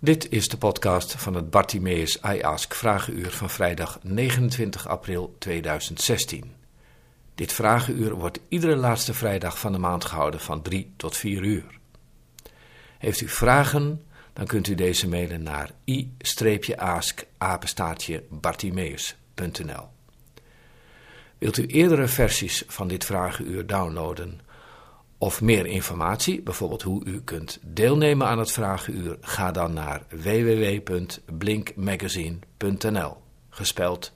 Dit is de podcast van het Bartimeus I Ask Vragenuur van vrijdag 29 april 2016. Dit vragenuur wordt iedere laatste vrijdag van de maand gehouden van 3 tot 4 uur. Heeft u vragen, dan kunt u deze mailen naar i-ask-bartimeus.nl Wilt u eerdere versies van dit vragenuur downloaden of meer informatie, bijvoorbeeld hoe u kunt deelnemen aan het Vragenuur, ga dan naar www.blinkmagazine.nl. Gespeld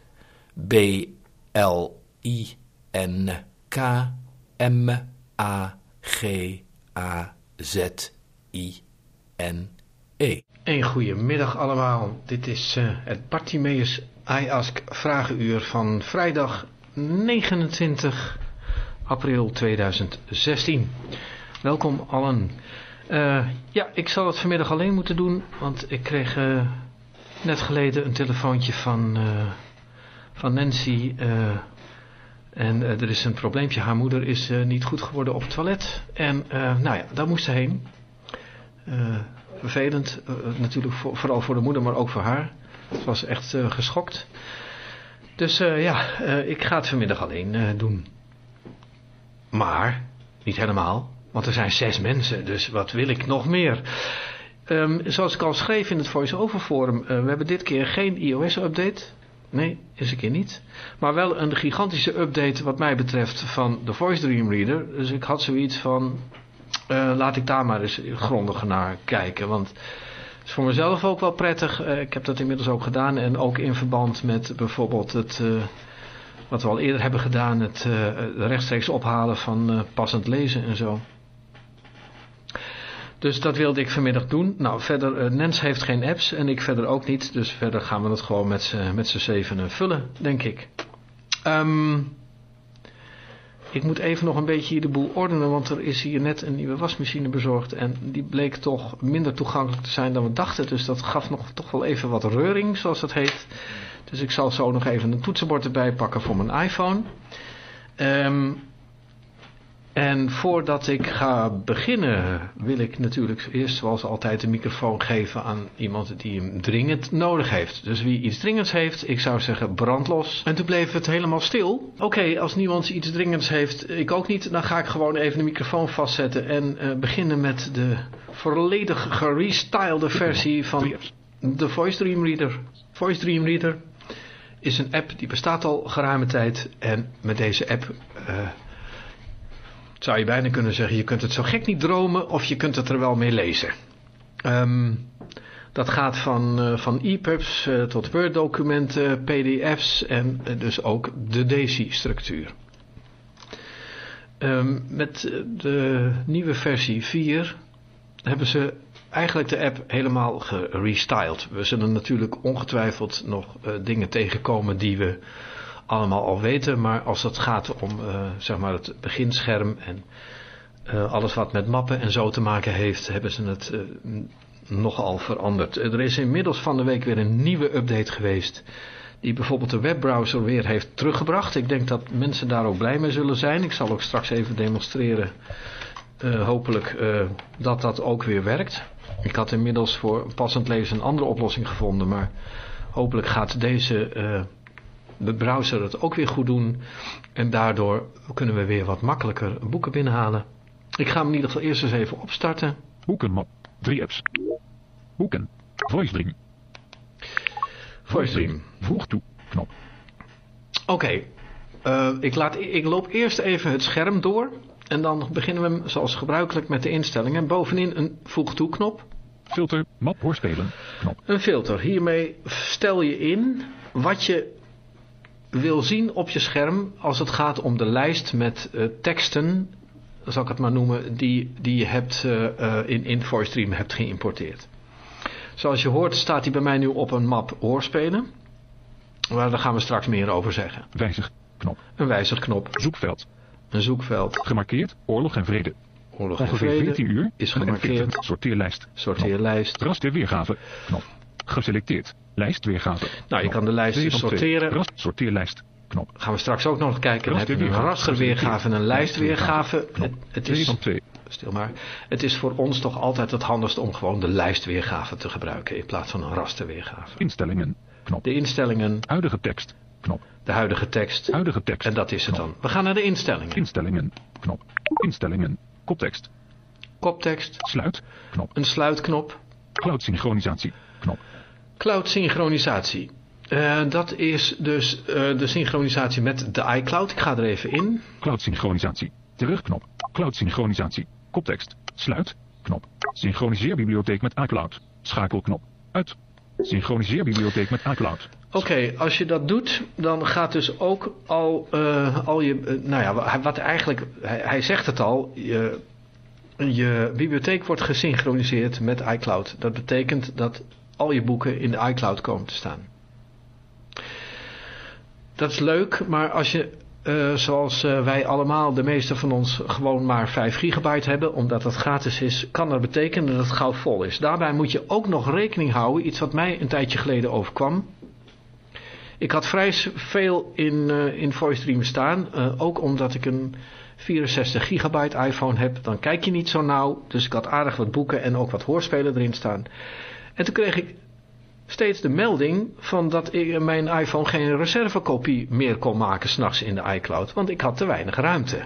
B-L-I-N-K-M-A-G-A-Z-I-N-E. Een goedemiddag allemaal. Dit is uh, het Bartimeus I Ask Vragenuur van vrijdag 29 april 2016. Welkom allen. Uh, ja, ik zal het vanmiddag alleen moeten doen, want ik kreeg uh, net geleden een telefoontje van, uh, van Nancy. en er is een probleempje. Haar moeder is niet goed geworden op het toilet. En nou ja, daar moest ze heen. vervelend, natuurlijk voor, vooral voor de moeder, maar ook voor haar. Het was echt geschokt. Dus ja, ik ga het vanmiddag alleen doen. Maar, niet helemaal, want er zijn zes mensen, dus wat wil ik nog meer? Um, zoals ik al schreef in het voice-over forum, uh, we hebben dit keer geen iOS-update. Nee, is een keer niet. Maar wel een gigantische update wat mij betreft van de Voice Dream Reader. Dus ik had zoiets van, uh, laat ik daar maar eens grondiger naar kijken. Want het is voor mezelf ook wel prettig. Uh, ik heb dat inmiddels ook gedaan en ook in verband met bijvoorbeeld het wat we al eerder hebben gedaan, het uh, rechtstreeks ophalen van uh, passend lezen en zo. Dus dat wilde ik vanmiddag doen. Nou, verder, Nens heeft geen apps en ik verder ook niet. Dus verder gaan we het gewoon met z'n zevenen vullen, denk ik. Um, ik moet even nog een beetje hier de boel ordenen, want er is hier net een nieuwe wasmachine bezorgd. En die bleek toch minder toegankelijk te zijn dan we dachten. Dus dat gaf nog toch wel even wat reuring, zoals het heet. Dus ik zal zo nog even een toetsenbord erbij pakken voor mijn iPhone. Um, en voordat ik ga beginnen wil ik natuurlijk eerst zoals altijd de microfoon geven aan iemand die hem dringend nodig heeft. Dus wie iets dringends heeft, ik zou zeggen brandlos. En toen bleef het helemaal stil. Oké, als niemand iets dringends heeft, ik ook niet, dan ga ik gewoon even de microfoon vastzetten en uh, beginnen met de volledig gerestylede versie van de Voice Dream Reader. Voice Dream Reader is een app die bestaat al geruime tijd en met deze app... Uh, zou je bijna kunnen zeggen, je kunt het zo gek niet dromen of je kunt het er wel mee lezen. Um, dat gaat van, uh, van EPUBs uh, tot Word-documenten, PDF's en dus ook de DAISY-structuur. Um, met de nieuwe versie 4 hebben ze eigenlijk de app helemaal gerestyled. We zullen natuurlijk ongetwijfeld nog dingen tegenkomen die we allemaal al weten, maar als het gaat om uh, zeg maar het beginscherm en uh, alles wat met mappen en zo te maken heeft, hebben ze het nogal veranderd. Er is inmiddels van de week weer een nieuwe update geweest, die bijvoorbeeld de webbrowser weer heeft teruggebracht. Ik denk dat mensen daar ook blij mee zullen zijn. Ik zal ook straks even demonstreren, hopelijk, dat dat ook weer werkt. Ik had inmiddels voor passend lezen een andere oplossing gevonden, maar hopelijk gaat deze de browser het ook weer goed doen. En daardoor kunnen we weer wat makkelijker boeken binnenhalen. Ik ga hem in ieder geval eerst eens even opstarten. Boekenmap. Drie apps. Boeken. VoiceDream. VoiceDream. Voeg toe. Knop. Oké. Okay. Uh, ik, laat, ik loop eerst even het scherm door. En dan beginnen we zoals gebruikelijk met de instellingen. Bovenin een voeg toe knop. Filter. Map hoorspelen. Knop. Een filter. Hiermee stel je in wat je wil zien op je scherm als het gaat om de lijst met uh, teksten, zal ik het maar noemen, die, die je hebt, uh, uh, in InvoiceStream hebt geïmporteerd. Zoals je hoort staat hij bij mij nu op een map oorspelen. Maar daar gaan we straks meer over zeggen. Wijzig knop. Een wijzigknop. Zoekveld. Een zoekveld. Gemarkeerd oorlog en vrede. Oorlog Ongeveer en vrede 14 uur. is gemarkeerd. Sorteerlijst. Sorteerlijst. Rasterweergave. Knop. Geselecteerd. Lijstweergave. Nou, je kan de lijst dus sorteren. Rast, sorteerlijst. Knop. Gaan we straks ook nog kijken. Dan heb je een rasterweergave en een lijstweergave. Het, het is stil maar. Het is voor ons toch altijd het handigst om gewoon de lijstweergave te gebruiken in plaats van een rasterweergave. Instellingen. Knop. De instellingen, Huidige tekst. Knop. de huidige tekst. Huidige tekst. En dat is het Knop. dan. We gaan naar de instellingen. Instellingen. Knop. Instellingen. Koptekst. Koptekst, Sluit. Knop. een sluitknop, Cloud synchronisatie. Knop. cloud synchronisatie. Eh, dat is dus eh, de synchronisatie met de iCloud. Ik ga er even in. Cloud synchronisatie. Terugknop. Cloud synchronisatie. Koptekst. Sluit. Knop. Synchroniseer bibliotheek met iCloud. Schakelknop. Uit. Synchroniseer bibliotheek met iCloud. Oké, als je dat doet, dan gaat dus ook al, eh, al je... eh, nou ja, wa- wat eigenlijk... Hij, zegt het al. Je, je bibliotheek wordt gesynchroniseerd met iCloud. Dat betekent dat al je boeken in de iCloud komen te staan. Dat is leuk, maar als je... eh, zoals wij allemaal, de meeste van ons, gewoon maar 5 gigabyte hebben, omdat dat gratis is, kan dat betekenen dat het gauw vol is. Daarbij moet je ook nog rekening houden, iets wat mij een tijdje geleden overkwam. Ik had vrij veel in, eh in staan. eh, ook omdat ik een 64 gigabyte iPhone heb. Dan kijk je niet zo nauw. Dus ik had aardig wat boeken en ook wat hoorspelen erin staan. En toen kreeg ik steeds de melding van dat ik, mijn iPhone geen reservekopie meer kon maken s'nachts in de iCloud. Want ik had te weinig ruimte.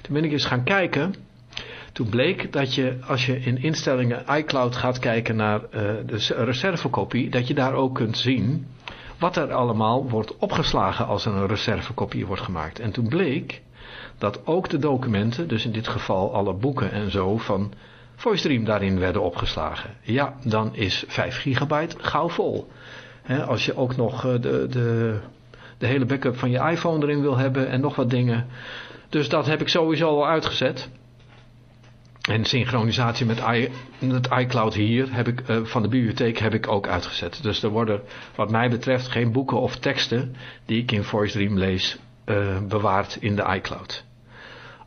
Toen ben ik eens gaan kijken. Toen bleek dat je, als je in instellingen iCloud gaat kijken naar eh, de reservekopie, dat je daar ook kunt zien wat er allemaal wordt opgeslagen als er een reservekopie wordt gemaakt. En toen bleek dat ook de documenten, dus in dit geval alle boeken en zo, van VoiceDream daarin werden opgeslagen. Ja, dan is 5 gigabyte gauw vol. Als je ook nog eh, de, de, de hele backup van je iPhone erin wil hebben en nog wat dingen. Dus dat heb ik sowieso al uitgezet. En synchronisatie met, i, met iCloud hier heb ik, eh, van de bibliotheek heb ik ook uitgezet. Dus er worden wat mij betreft geen boeken of teksten die ik in VoiceDream lees eh, bewaard in de iCloud.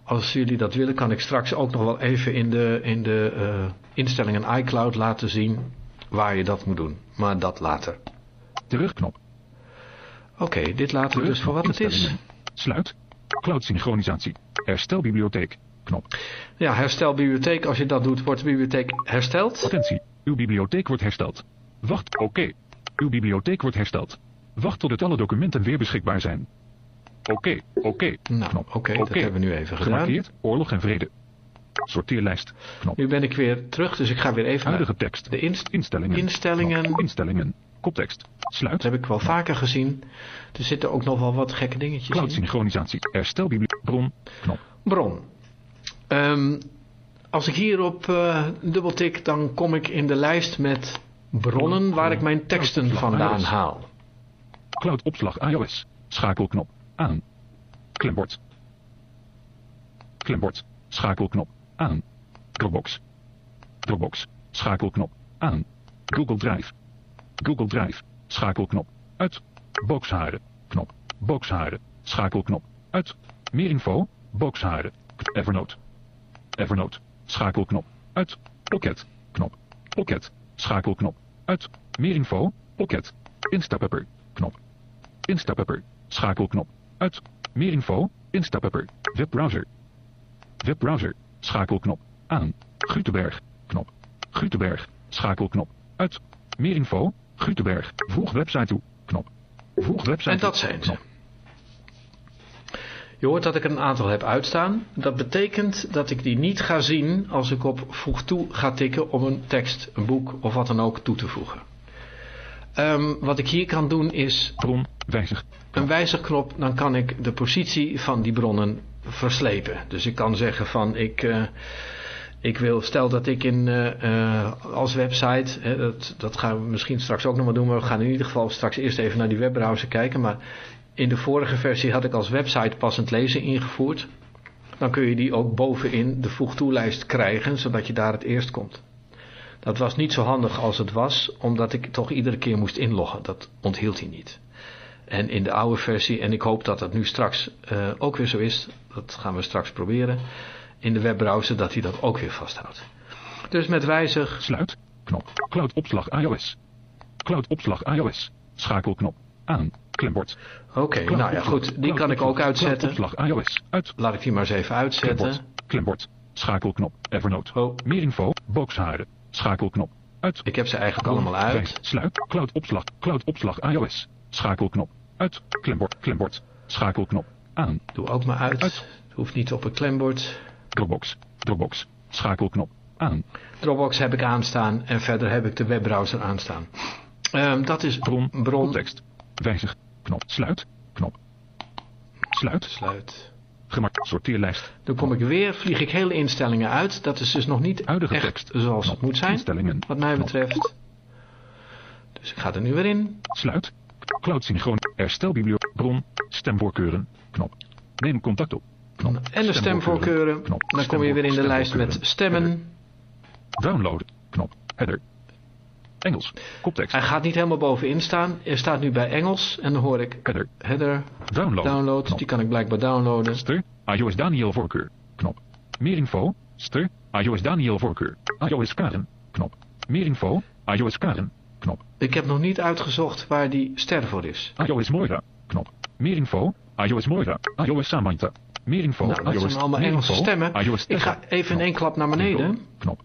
Als jullie dat willen kan ik straks ook nog wel even in de, in de eh, instellingen iCloud laten zien waar je dat moet doen. Maar dat later. Terugknop. Oké, dit laten we dus voor wat het is. Sluit. Cloud synchronisatie. Herstel bibliotheek. Knop. Ja, herstel bibliotheek. Als je dat doet, wordt de bibliotheek hersteld. Attentie. Uw bibliotheek wordt hersteld. Wacht. Oké. Uw bibliotheek wordt hersteld. Wacht tot het alle documenten weer beschikbaar zijn. Oké. Oké. Nou, Knop. oké, dat hebben we nu even gedaan. Gemarkeerd. Oorlog en vrede. Sorteerlijst. Knop. Nu ben ik weer terug, dus ik ga weer even Huidige naar tekst. de inst Instellingen. instellingen. Knop. Instellingen. Koptekst. Sluit. Dat heb ik wel vaker gezien. Er zitten ook nog wel wat gekke dingetjes Cloud in. synchronisatie. Herstel bibliotheek. Bron. Knop. Bron. Ehm, als ik hierop eh dubbeltik, dan kom ik in de lijst met bronnen waar ik mijn teksten vandaan haal. Cloud opslag iOS. Schakelknop. Aan. Klembord. Klembord. Schakelknop. Aan. Dropbox. Dropbox. Schakelknop. Aan. Google Drive. Google Drive. Schakelknop. Uit. Boxharen. Knop. Boxharen. Schakelknop. Uit. Meer info. Boxharen. Evernote. Evernote. Schakelknop. Uit. Pocket. Knop. Pocket. Schakelknop. Uit. Meer info. Pocket. Instapepper. Knop. Instapepper. Schakelknop. Uit. Meer info. Instapepper. Webbrowser. Webbrowser. Schakelknop. Aan. Gutenberg. Knop. Gutenberg. Schakelknop. Uit. Meer info. Gutenberg. Voeg website toe. Knop. Voeg website En toe. dat zijn ze. Knop. Je hoort dat ik er een aantal heb uitstaan. Dat betekent dat ik die niet ga zien als ik op voeg toe ga tikken om een tekst, een boek of wat dan ook toe te voegen. Ehm, wat ik hier kan doen is Bron. Wijzig. een wijzigknop, dan kan ik de positie van die bronnen verslepen. Dus ik kan zeggen van ik, eh, ik wil, stel dat ik in, eh, eh, als website, hè, dat, dat gaan we misschien straks ook nog maar doen, maar we gaan in ieder geval straks eerst even naar die webbrowser kijken. Maar in de vorige versie had ik als website passend lezen ingevoerd. Dan kun je die ook bovenin de voegtoelijst krijgen, zodat je daar het eerst komt. Dat was niet zo handig als het was, omdat ik toch iedere keer moest inloggen. Dat onthield hij niet. En in de oude versie, en ik hoop dat dat nu straks eh, ook weer zo is, dat gaan we straks proberen, in de webbrowser dat hij dat ook weer vasthoudt. Dus met wijzig, Sluit. Knop. Cloud opslag iOS. Cloud opslag iOS. Schakelknop. Aan. Klembord. Oké, nou ja goed, die kan ik ook uitzetten. Opslag iOS. Uit. Laat ik die maar eens even uitzetten. Klembord. Klembord. Schakelknop. Evernote. Oh. Meer info. Boxharen. Schakelknop. Uit. Ik heb ze eigenlijk allemaal uit. Sluit. Cloud opslag. Cloud opslag iOS. Schakelknop. Uit. Klembord. Klembord. Schakelknop. Aan. Doe ook maar uit. Uit. Het hoeft niet op een klembord. Dropbox. Dropbox. Schakelknop. Aan. Dropbox heb ik aanstaan en verder heb ik de webbrowser aanstaan. Ehm, dat is Bron. bron. Context. Wijzig. Knop. Sluit. Knop. Sluit. Sluit. Gemak. Sorteerlijst. Dan kom ik weer, vlieg ik hele instellingen uit. Dat is dus nog niet Huidige echt tekst. zoals het moet zijn, Instellingen. wat mij Knop. betreft. Dus ik ga er nu weer in. Sluit. Cloud synchroon. Herstel bibliotheek. Bron. Stemvoorkeuren. Knop. Neem contact op. Knop. En de stemvoorkeuren. Knop. Dan kom je weer in de lijst met stemmen. Downloaden. Knop. Header. Engels. Koptekst. Hij gaat niet helemaal bovenin staan. Er staat nu bij Engels. En dan hoor ik Header. header, Download. download. Knop. Die kan ik blijkbaar downloaden. Ster. iOS Daniel voorkeur. Knop. Meer info. Ster. iOS Daniel voorkeur. iOS Karen. Knop. Meer info. iOS Karen. Knop. Ik heb nog niet uitgezocht waar die ster voor is. iOS Moira. Knop. Meer info. iOS Moira. iOS Samantha. Meer info. Nou, dat iOS zijn allemaal Engelse stemmen. iOS Ik ga even in één klap naar beneden. Knop.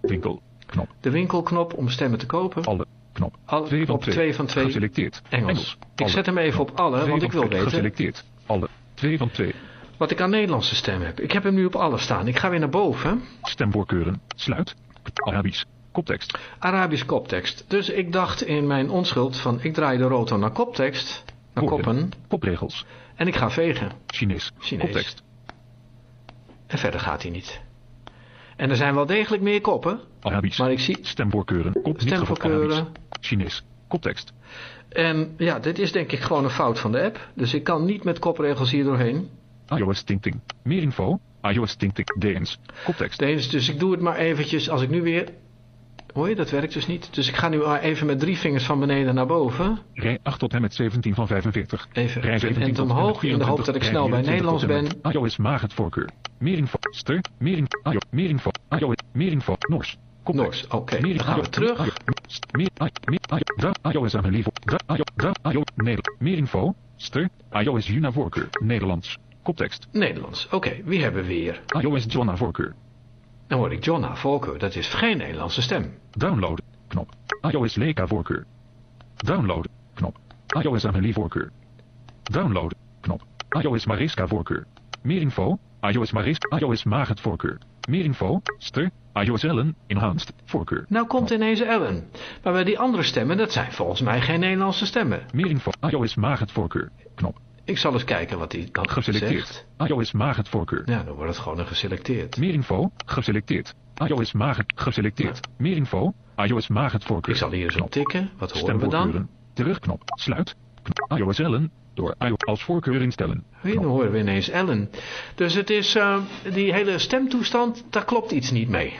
Winkel. Knop. De winkelknop om stemmen te kopen. Alle. Knop. Alle, Twee van op twee. 2 van 2 Geselecteerd. Engels. Ik zet hem even op alle, want ik wil weten Geselecteerd. Alle. Twee van twee. wat ik aan Nederlandse stem heb. Ik heb hem nu op alle staan. Ik ga weer naar boven. Stemvoorkeuren. Sluit. Arabisch. Koptekst. Arabisch koptekst. Dus ik dacht in mijn onschuld van ik draai de rotor naar koptekst. Naar Woorden. koppen. Kopregels. En ik ga vegen. Chinees. Chinees. Koptekst. En verder gaat hij niet. En er zijn wel degelijk meer koppen. Arabisch. Maar ik zie Stemvoorkeuren. Kop stemvoorkeuren. Chinees. Koptekst. En ja, dit is denk ik gewoon een fout van de app. Dus ik kan niet met kopregels hier doorheen. iOS Tinting. Meer info. iOS Tinting. DNS. Koptekst. Deze, dus ik doe het maar eventjes als ik nu weer... Hoor je, dat werkt dus niet. Dus ik ga nu maar even met drie vingers van beneden naar boven. Rij 8 tot en met 17 van 45. Even Rij een 17 end tot en omhoog in de hoop 24. dat ik snel bij 24 Nederlands ben. iOS maagd voorkeur. Meer info. Ster. Meer info. Meer info. iOS. Meer info. Nors. Koptekst. Noors, oké. Dan gaan we terug. iOS. Aan lieve. iOS. Meer info. Ster. iOS Juna voorkeur. Nederlands. Koptekst. Nederlands. Oké, wie hebben we hier? iOS Jonna voorkeur. Dan hoor ik Jonna Volker. Dat is geen Nederlandse stem. Downloaden. Knop. iOS Leica voorkeur. Downloaden. Knop. iOS Amelie voorkeur. Downloaden. Knop. iOS Mariska voorkeur. Meer info. iOS Mariska. iOS Maagd voorkeur. Meer info. Ster. iOS Ellen. Enhanced. Voorkeur. Nou komt ineens Ellen. Maar bij die andere stemmen, dat zijn volgens mij geen Nederlandse stemmen. Meer info. iOS Maagd voorkeur. Knop. Ik zal eens kijken wat hij dan Geselecteerd. zegt. iOS Maagd voorkeur. Ja, dan wordt het gewoon een geselecteerd. Meer info. Geselecteerd. iOS Maagd. Geselecteerd. Meer info. iOS Maagd voorkeur. Ik zal hier eens op tikken. Wat horen we dan? Terugknop. Sluit. IOS Ellen. Door iOS als voorkeur instellen. Hier, dan horen we ineens Ellen. Dus het is, eh, die hele stemtoestand, daar klopt iets niet mee.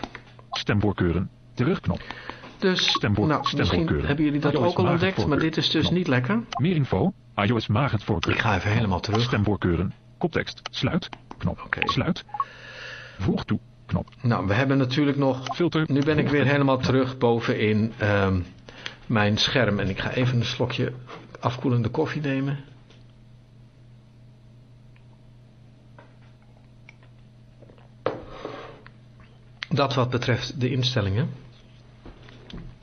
Stemvoorkeuren. Terugknop. Dus, nou, misschien hebben jullie dat iOS ook al ontdekt, maar dit is dus Knop. niet lekker. Meer info. iOS voorkeur. Ik ga even helemaal terug. Stemvoorkeuren. Koptekst. Sluit. Knop. Oké. Sluit. Voeg toe. Knop. Nou, we hebben natuurlijk nog... Filter. Nu ben ik weer helemaal terug bovenin ehm, mijn scherm. En ik ga even een slokje afkoelende koffie nemen. Dat wat betreft de instellingen.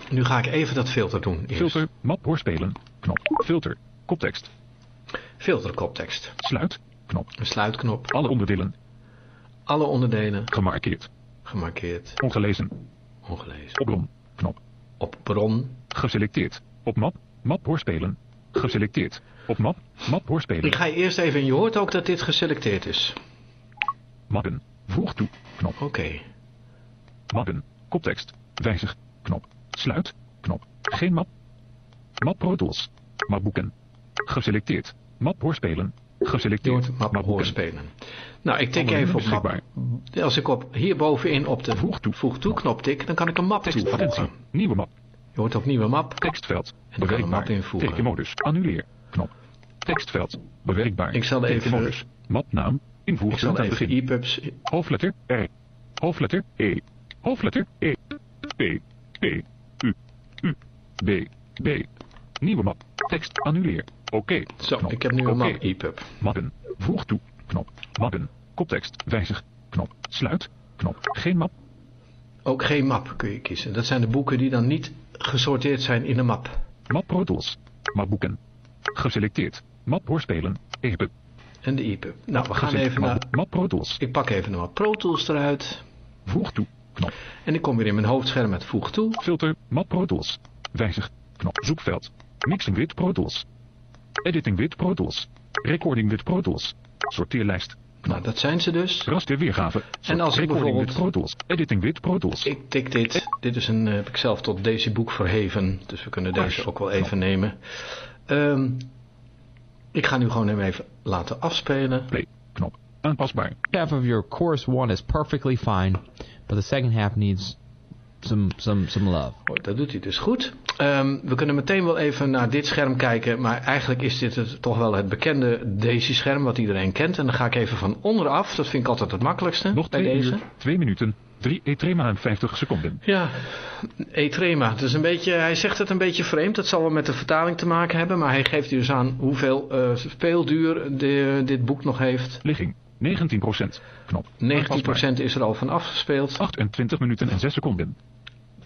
Nu ga ik even dat filter doen. Eerst. Filter. Map hoorspelen. Knop. Filter. Koptekst. Filterkoptekst. Sluit. Knop. Een sluitknop. Alle onderdelen. Alle onderdelen Gemarkeerd. gemarkeerd. Ongelezen. Ongelezen. Op bron. Knop. Op bron. Geselecteerd. Op map. Map hoorspelen. Geselecteerd. Op map. Map hoorspelen. Ik ga je eerst even... Je hoort ook dat dit geselecteerd is. Mappen. Voeg toe. Knop. Oké. Mappen. Koptekst. Wijzig. Knop. Sluit. Knop. Geen map. Map Pro Tools. Mapboeken. Geselecteerd. Map hoorspelen. Geselecteerd. map Mapboeken. hoorspelen. Nou, ik tik even op map. Als ik op hierbovenin op de Voeg toe. voeg toe knop tik, dan kan ik een map toevoegen. Attentie. Nieuwe map. Je hoort op nieuwe map. Tekstveld. kan een Bewerkbaar. map invoegen. Tekenmodus. Annuleer. Knop. Tekstveld. Bewerkbaar. Ik zal even- Tekenmodus. Mapnaam. Invoegen. Ik zal even. EPUBs... Hoofdletter R. Hoofdletter E. Hoofdletter E. P. P. U. B. B. Nieuwe map. Tekst annuleer. Oké. Zo, Knop. ik heb nu een map EPUB. Mappen. Voeg toe. Knop. Mappen. Koptekst. Wijzig. Knop. Sluit. Knop. Geen map. Ook geen map kun je kiezen. Dat zijn de boeken die dan niet gesorteerd zijn in een map. Map Pro Tools. Mapboeken. Geselecteerd. Map hoorspelen. EPUB. En de EPUB. Nou, we gaan even naar... Map, map Pro Tools. Ik pak even de map Pro Tools eruit. Voeg toe. Knop. En ik kom weer in mijn hoofdscherm met voeg toe. Filter. Map Pro Tools. Wijzig. Knop. Zoekveld. Mixing with Pro Tools. Editing with Pro Tools. Recording with Pro Tools. Sorteerlijst. Nou, dat zijn ze dus. Raster weergave. En als ik bijvoorbeeld- with Pro Tools. Editing with Pro Tools. Ik tik dit. Dit is een, eh, heb ik zelf tot deze boek verheven. Dus we kunnen deze ook wel even nemen. Ehm, ik ga nu gewoon hem even laten afspelen. Play. Knop. Aanpasbaar. half of your course one is perfectly fine, but the second half needs some some some love. Oh, dat doet hij dus goed. Ehm, we kunnen meteen wel even naar dit scherm kijken. Maar eigenlijk is dit het, toch wel het bekende Daisy-scherm wat iedereen kent. En dan ga ik even van onderaf. Dat vind ik altijd het makkelijkste Nog bij twee deze. uur, twee minuten, drie etrema en 50 seconden. Ja, Etrema. Het is een beetje, hij zegt het een beetje vreemd. Dat zal wel met de vertaling te maken hebben. Maar hij geeft hier dus aan hoeveel eh, speelduur de, dit boek nog heeft. 19% Ligging, 19%. Knop. Aanpasbaar. is er al van afgespeeld. 28 minuten en 6 seconden.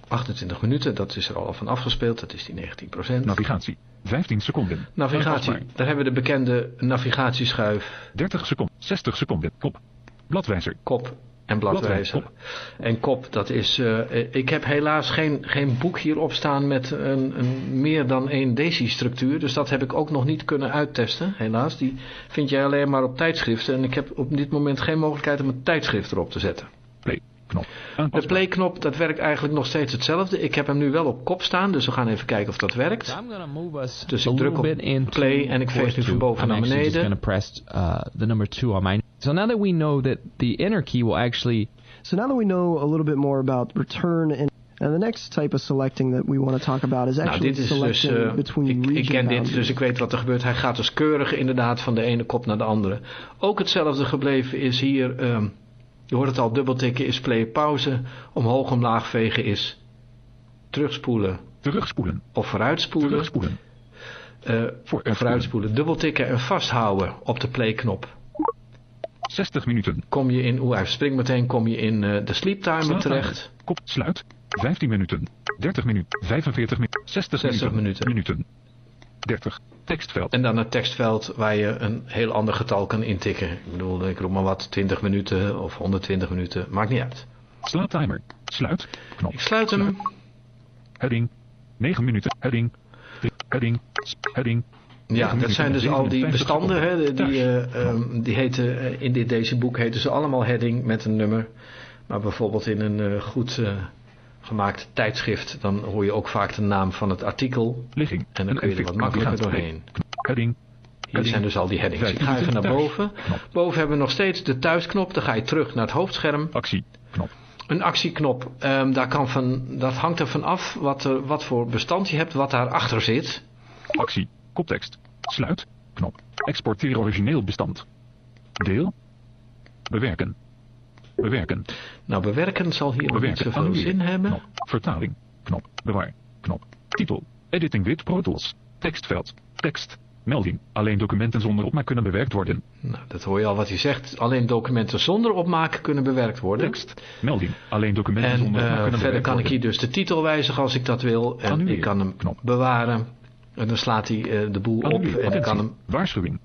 28 minuten, dat is er al van afgespeeld. Dat is die 19%. Navigatie, 15 seconden. Navigatie. Daar hebben we de bekende navigatieschuif, 30 seconden, 60 seconden. Kop. Bladwijzer. kop en bladwijzer. En kop, dat is... eh, ik heb helaas geen, geen boek hierop staan met een, een meer dan één Daisy-structuur. Dus dat heb ik ook nog niet kunnen uittesten, helaas. Die vind je alleen maar op tijdschriften. En ik heb op dit moment geen mogelijkheid om een tijdschrift erop te zetten. Play. Knop. De playknop, dat werkt eigenlijk nog steeds hetzelfde. Ik heb hem nu wel op kop staan, dus we gaan even kijken of dat werkt. Dus ik druk op play en ik veeg nu van boven naar beneden. press uh, the number two on my. So now that we know that the enter key will actually So now that we know a little bit more about return and and the next type of selecting that we want to talk about is Nou, actually dit is dus... selecting eh, between ik, region ik ken dit, boundaries. dus ik weet wat er gebeurt. Hij gaat dus keurig inderdaad van de ene kop naar de andere. Ook hetzelfde gebleven is hier... ehm, je hoort het al, dubbeltikken is play pauze. Omhoog omlaag vegen is terugspoelen Terugspoelen. of vooruitspoelen. Terugspoelen. Eh, Voor vooruitspoelen, dubbeltikken en vasthouden op de playknop. 60 minuten. Kom je in, oeh hij springt meteen, kom je in eh, de sleep timer Slaaptimer. terecht. Kop. Sluit. 15 minuten. 30 minuten. 45 minuten. 60, 60 minuten. minuten. 30. Tekstveld. En dan het tekstveld waar je een heel ander getal kan intikken. Ik bedoel, ik roep maar wat, 20 minuten of 120 minuten, maakt niet uit. Slaaptimer. Sluit. Knop. Ik sluit hem. Heading. 9 minuten. Heading. Heading. Heading. Ja, dat zijn dus al die bestanden. Hè, die, die, eh, ehm, die heten, eh, in dit deze boek heten ze allemaal heading met een nummer. Maar bijvoorbeeld in een eh, goed gemaakt tijdschrift, dan hoor je ook vaak de naam van het artikel. Ligging. En dan kun je er wat makkelijker doorheen. Heading. Hier zijn dus al die headings. Ik ga even naar boven. Boven hebben we nog steeds de thuisknop. Dan ga je terug naar het hoofdscherm. Actie. Knop. Een actieknop, ehm, daar kan van, dat hangt er van af wat, er, wat voor bestand je hebt, wat daarachter zit. Actie. Koptekst. Sluit. Knop. Exporteer origineel bestand. Deel. Bewerken. Bewerken. Nou, bewerken zal hier nog niet Bewerken. zoveel Annuleren. zin hebben. Knop. Vertaling. Knop. Bewaar. Knop. Titel. Editing with Pro Tools. Tekstveld. Tekst. Melding. Alleen documenten zonder opmaak kunnen bewerkt worden. Nou, dat hoor je al wat hij zegt. Alleen documenten zonder opmaken kunnen bewerkt worden. Tekst. Melding. Alleen documenten En zonder opmaak eh, kunnen verder kan ik hier dus de titel wijzigen als ik dat wil. En Annuleren. ik kan hem Knop. bewaren. En dan slaat hij eh, de boel op. En ik kan hem... Waarschuwing.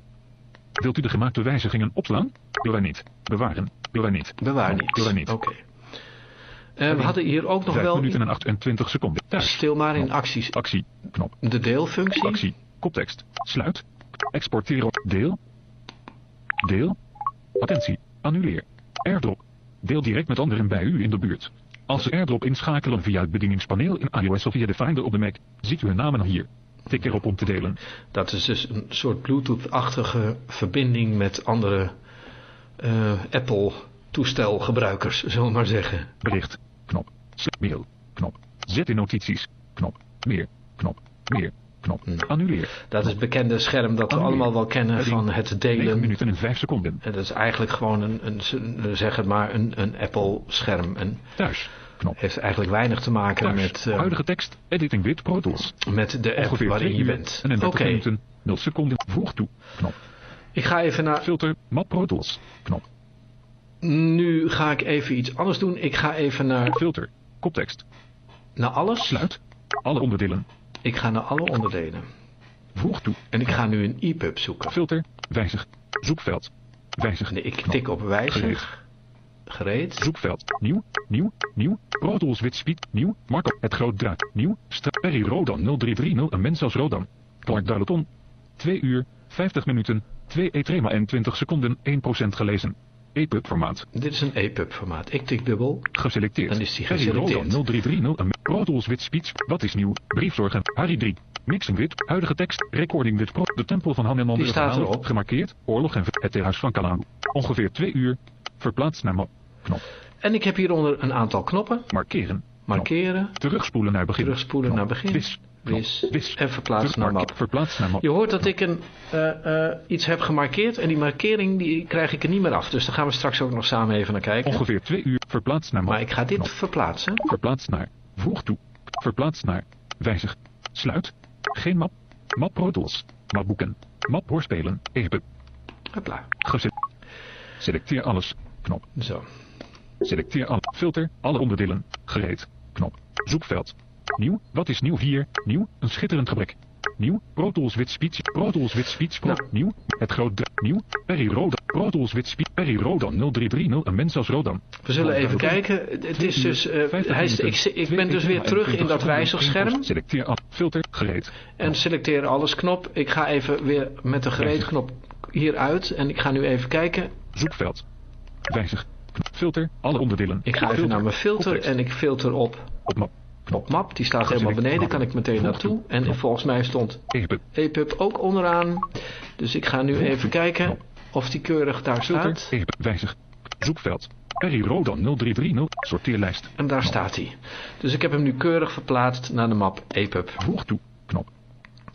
Wilt u de gemaakte wijzigingen opslaan? Bewaar niet. Bewaren. Bewaar niet. Bewaar niet. Bewaar niet. Oké. Eh, we hadden hier ook nog 5 wel... minuten en 28 seconden. Thuis. Stil maar in acties. Actie. Knop. De deelfunctie. Actie. Koptekst. Sluit. Exporteren. Deel. Deel. Attentie. Annuleer. Airdrop. Deel direct met anderen bij u in de buurt. Als ze Airdrop inschakelen via het bedieningspaneel in iOS of via de Finder op de Mac, ziet u hun namen hier. Tik erop om te delen. Dat is dus een soort Bluetooth-achtige verbinding met andere eh, Apple-toestelgebruikers, zullen we maar zeggen. Bericht. Knop. Mail. Knop. Zet in notities. Knop. Meer. Knop. Meer. Knop. Annuleer. Dat is het bekende scherm dat we Annuleer. allemaal wel kennen van het 9 delen. minuten en 5 seconden. En dat is eigenlijk gewoon een, een, zeg het maar, een, een Apple-scherm. En Thuis. Knop. heeft eigenlijk weinig te maken Thuis. met, eh, Huidige tekst. Editing with Pro Tools. met de app Ongeveer waarin 2 je bent. en een 30 Oké, minuten. 0 seconden. Voeg toe. Knop. ik ga even naar... Filter. Map Pro Tools. Knop. Nu ga ik even iets anders doen. Ik ga even naar, Filter. Koptekst. naar alles. Sluit. Alle onderdelen. Ik ga naar alle onderdelen. Voeg toe. En ik ga nu een EPUB zoeken. Filter. Wijzig. Zoekveld. Wijzig. Nee, ik Knop. tik op wijzig. Gereed. Zoekveld. Nieuw. Nieuw. Nieuw. Pro Tools wit speed. Nieuw. Marco. Het groot draad. Nieuw. Perry Rodan 0330. Een mens als Rodan. Clark Darleton. 2 uur. 50 minuten. 2 etrema en 20 seconden. 1% gelezen. EPUB formaat. Dit is een EPUB formaat. Ik tik dubbel. Geselecteerd. Dan is die Perry geselecteerd. Rodan 0330. Een Pro Tools wit speech. Wat is nieuw? Briefzorgen. Harry 3. Mixing wit. Huidige tekst. Recording wit. Pro. De tempel van Haneman. Die staat erop. Gemarkeerd. Oorlog en ver- het tehuis van Kalaan. Ongeveer 2 uur. Verplaatst naar map. Knop. En ik heb hieronder een aantal knoppen. Markeren. Markeren. Terugspoelen naar begin. Terugspoelen Knop. naar begin. Wis. Wis. Wis. En verplaatsen Terug- naar map. Verplaatst naar map. Je hoort dat ik een, eh, eh, iets heb gemarkeerd en die markering die krijg ik er niet meer af. Dus daar gaan we straks ook nog samen even naar kijken. Ongeveer 2 uur. Verplaatst naar map. Maar ik ga dit Knop. verplaatsen. Verplaatst naar. Voeg toe. Verplaatst naar. Wijzig. Sluit. Geen map. Map Pro Tools. Mapboeken. Map hoorspelen. EPUB. Hopla. Gezet. Selecteer alles. Knop. Zo. Selecteer alle. Filter. Alle onderdelen. Gereed. Knop. Zoekveld. Nieuw. Wat is nieuw hier? Nieuw. Een schitterend gebrek. Nieuw. Pro Tools wit speech. Pro Tools wit speech. Pro. Nou. Nieuw. Het groot. Nieuw. Perry Rodan. Pro Tools wit speech. Perry Rodan 0330. Een mens als Rodan. We zullen even kijken. Het is dus, eh, hij is, ik, ik ben dus weer terug in dat wijzigscherm. Selecteer af. Filter. Gereed. En selecteer alles knop. Ik ga even weer met de gereed knop hieruit. En ik ga nu even kijken. Zoekveld. Wijzig. Filter. Alle onderdelen. Ik ga even naar mijn filter en ik filter op, Op map. op map. Die staat helemaal beneden. Kan ik meteen naartoe. En volgens mij stond EPUB. EPUB ook onderaan. Dus ik ga nu even kijken of die keurig daar Filter. staat. Wijzig. Zoekveld. Perry Rodan 0330. Sorteerlijst. En daar staat hij. Dus ik heb hem nu keurig verplaatst naar de map EPUB. Voeg toe. Knop.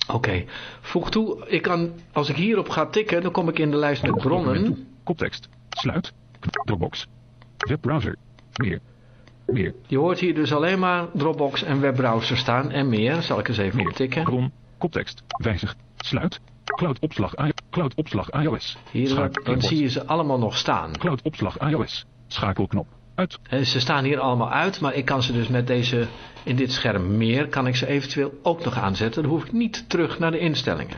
Oké, voeg toe. Ik kan, als ik hierop ga tikken, dan kom ik in de lijst met bronnen. Koptekst. Sluit. Dropbox. Webbrowser. Meer. Meer. Je hoort hier dus alleen maar Dropbox en webbrowser staan en meer. Zal ik eens even Meer. optikken. Bron. Koptekst. Wijzig. Sluit. Cloud opslag, I Cloud opslag iOS. Hier, Schakel- dan zie je ze allemaal nog staan. Cloud opslag iOS. Schakelknop. Uit. En ze staan hier allemaal uit, maar ik kan ze dus met deze, in dit scherm meer, kan ik ze eventueel ook nog aanzetten. Dan hoef ik niet terug naar de instellingen.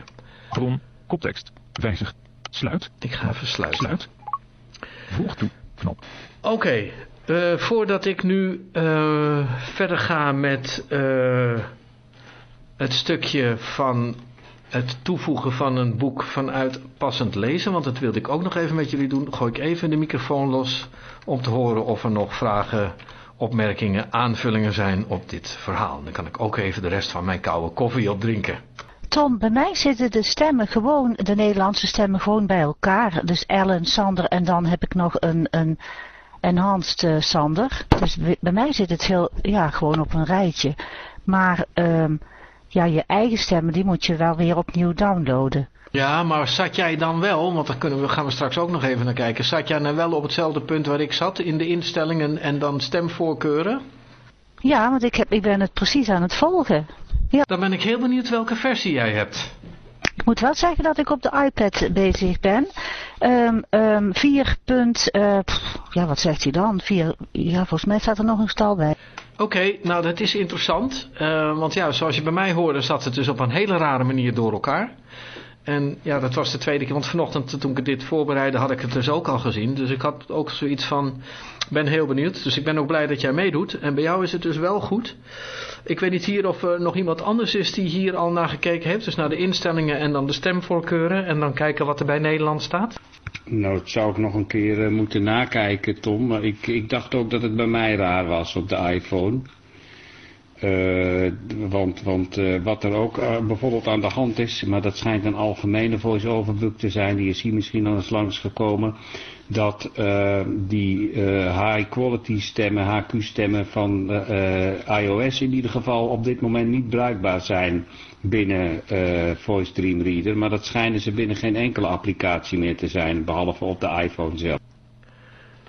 Bron. Koptekst. Wijzig. Sluit. Ik ga even sluiten. Sluit. Voeg toe. Knop. Oké, eh, voordat ik nu eh, verder ga met eh, het stukje van het toevoegen van een boek vanuit passend lezen, want dat wilde ik ook nog even met jullie doen, gooi ik even de microfoon los om te horen of er nog vragen, opmerkingen, aanvullingen zijn op dit verhaal. Dan kan ik ook even de rest van mijn koude koffie opdrinken. Tom, bij mij zitten de stemmen gewoon, de Nederlandse stemmen gewoon bij elkaar. Dus Ellen, Sander en dan heb ik nog een, een enhanced eh, Sander. Dus bij- mij zit het heel, ja, gewoon op een rijtje. Maar, ehm, ja, je eigen stemmen, die moet je wel weer opnieuw downloaden. Ja, maar zat jij dan wel, want daar kunnen we, gaan we straks ook nog even naar kijken, zat jij nou wel op hetzelfde punt waar ik zat in de instellingen en dan stemvoorkeuren? Ja, want ik, heb, ik ben het precies aan het volgen. Dan ben ik heel benieuwd welke versie jij hebt. Ik moet wel zeggen dat ik op de iPad bezig ben. Ehm ehm 4. punt, eh, pff, ja, wat zegt hij dan? 4, ja, volgens mij staat er nog een stal bij. Oké, nou dat is interessant. eh, want ja, zoals je bij mij hoorde zat het dus op een hele rare manier door elkaar. En ja, dat was de tweede keer, want vanochtend toen ik dit voorbereidde had ik het dus ook al gezien. Dus ik had ook zoiets van, ben heel benieuwd. Dus ik ben ook blij dat jij meedoet. En bij jou is het dus wel goed. Ik weet niet hier of er nog iemand anders is die hier al naar gekeken heeft. Dus naar de instellingen en dan de stemvoorkeuren. En dan kijken wat er bij Nederland staat. Nou, dat zou ik nog een keer eh, moeten nakijken, Tom. Maar ik, ik dacht ook dat het bij mij raar was op de iPhone. Eh, want want eh, wat er ook eh, bijvoorbeeld aan de hand is, maar dat schijnt een algemene voice-over te zijn, die is hier misschien al eens langsgekomen, dat eh, die eh, high-quality stemmen, HQ-stemmen van eh, eh, iOS in ieder geval op dit moment niet bruikbaar zijn binnen Voice Dream Reader, maar dat schijnen ze binnen geen enkele applicatie meer te zijn, behalve op de iPhone zelf.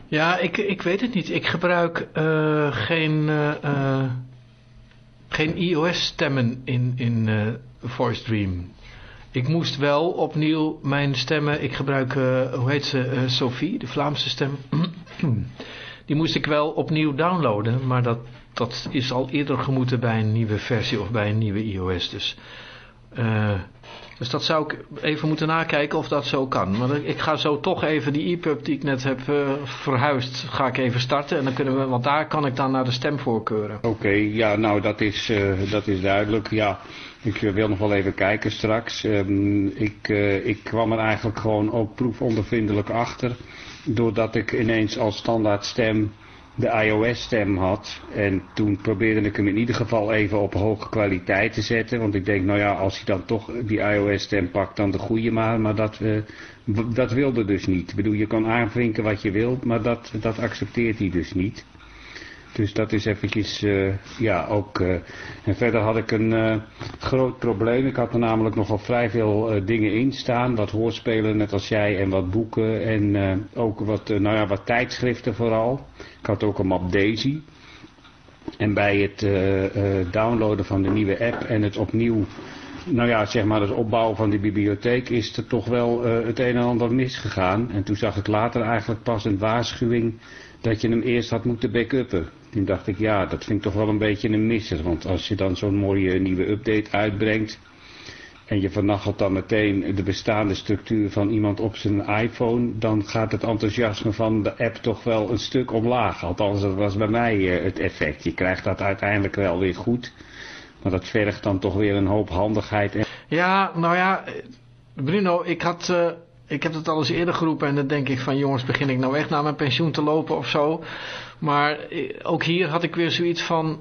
Ja, ik, ik weet het niet. Ik gebruik geen, geen iOS-stemmen in, in Voice Dream. Ik moest wel opnieuw mijn stemmen... Ik gebruik, eh, hoe heet ze, eh, Sophie, de Vlaamse stem. Die moest ik wel opnieuw downloaden, maar dat, dat is al eerder gemoeten bij een nieuwe versie of bij een nieuwe iOS. Dus, uh, dus dat zou ik even moeten nakijken of dat zo kan. Maar ik ga zo toch even die EPUB die ik net heb uh, verhuisd, ga ik even starten. En dan kunnen we, want daar kan ik dan naar de stemvoorkeuren. Oké, ja, nou dat is, uh, dat is duidelijk. Ja, ik wil nog wel even kijken straks. Um, ik, ik kwam er eigenlijk gewoon ook proefondervindelijk achter doordat ik ineens als standaard stem de iOS-stem had. En toen probeerde ik hem in ieder geval even op hoge kwaliteit te zetten. Want ik denk, nou ja, als hij dan toch die iOS-stem pakt, dan de goede maar. Maar dat, uh, dat wilde dus niet. Ik bedoel, je kan aanvinken wat je wilt, maar dat, dat accepteert hij dus niet. Dus dat is eventjes, uh, ja, ook... Uh, en verder had ik een uh, groot probleem. Ik had er namelijk nogal vrij veel dingen in staan. Wat hoorspelen, net als jij, en wat boeken. En ook wat, nou ja, wat tijdschriften vooral. Ik had ook een map Daisy. En bij het downloaden van de nieuwe app en het opnieuw... Nou ja, zeg maar het opbouwen van die bibliotheek is er toch wel het een en ander misgegaan. En toen zag ik later eigenlijk pas een waarschuwing dat je hem eerst had moeten backuppen. Toen dacht ik, ja, dat vind ik toch wel een beetje een misser. Want als je dan zo'n mooie nieuwe update uitbrengt... en je vernachelt dan meteen de bestaande structuur van iemand op zijn iPhone... dan gaat het enthousiasme van de app toch wel een stuk omlaag. Althans, dat was bij mij eh, het effect. Je krijgt dat uiteindelijk wel weer goed... maar dat vergt dan toch weer een hoop handigheid. Ja, nou ja, Bruno, ik had... Uh ik heb het al eens eerder geroepen en dan denk ik van jongens begin ik nou echt naar mijn pensioen te lopen of zo. Maar eh, ook hier had ik weer zoiets van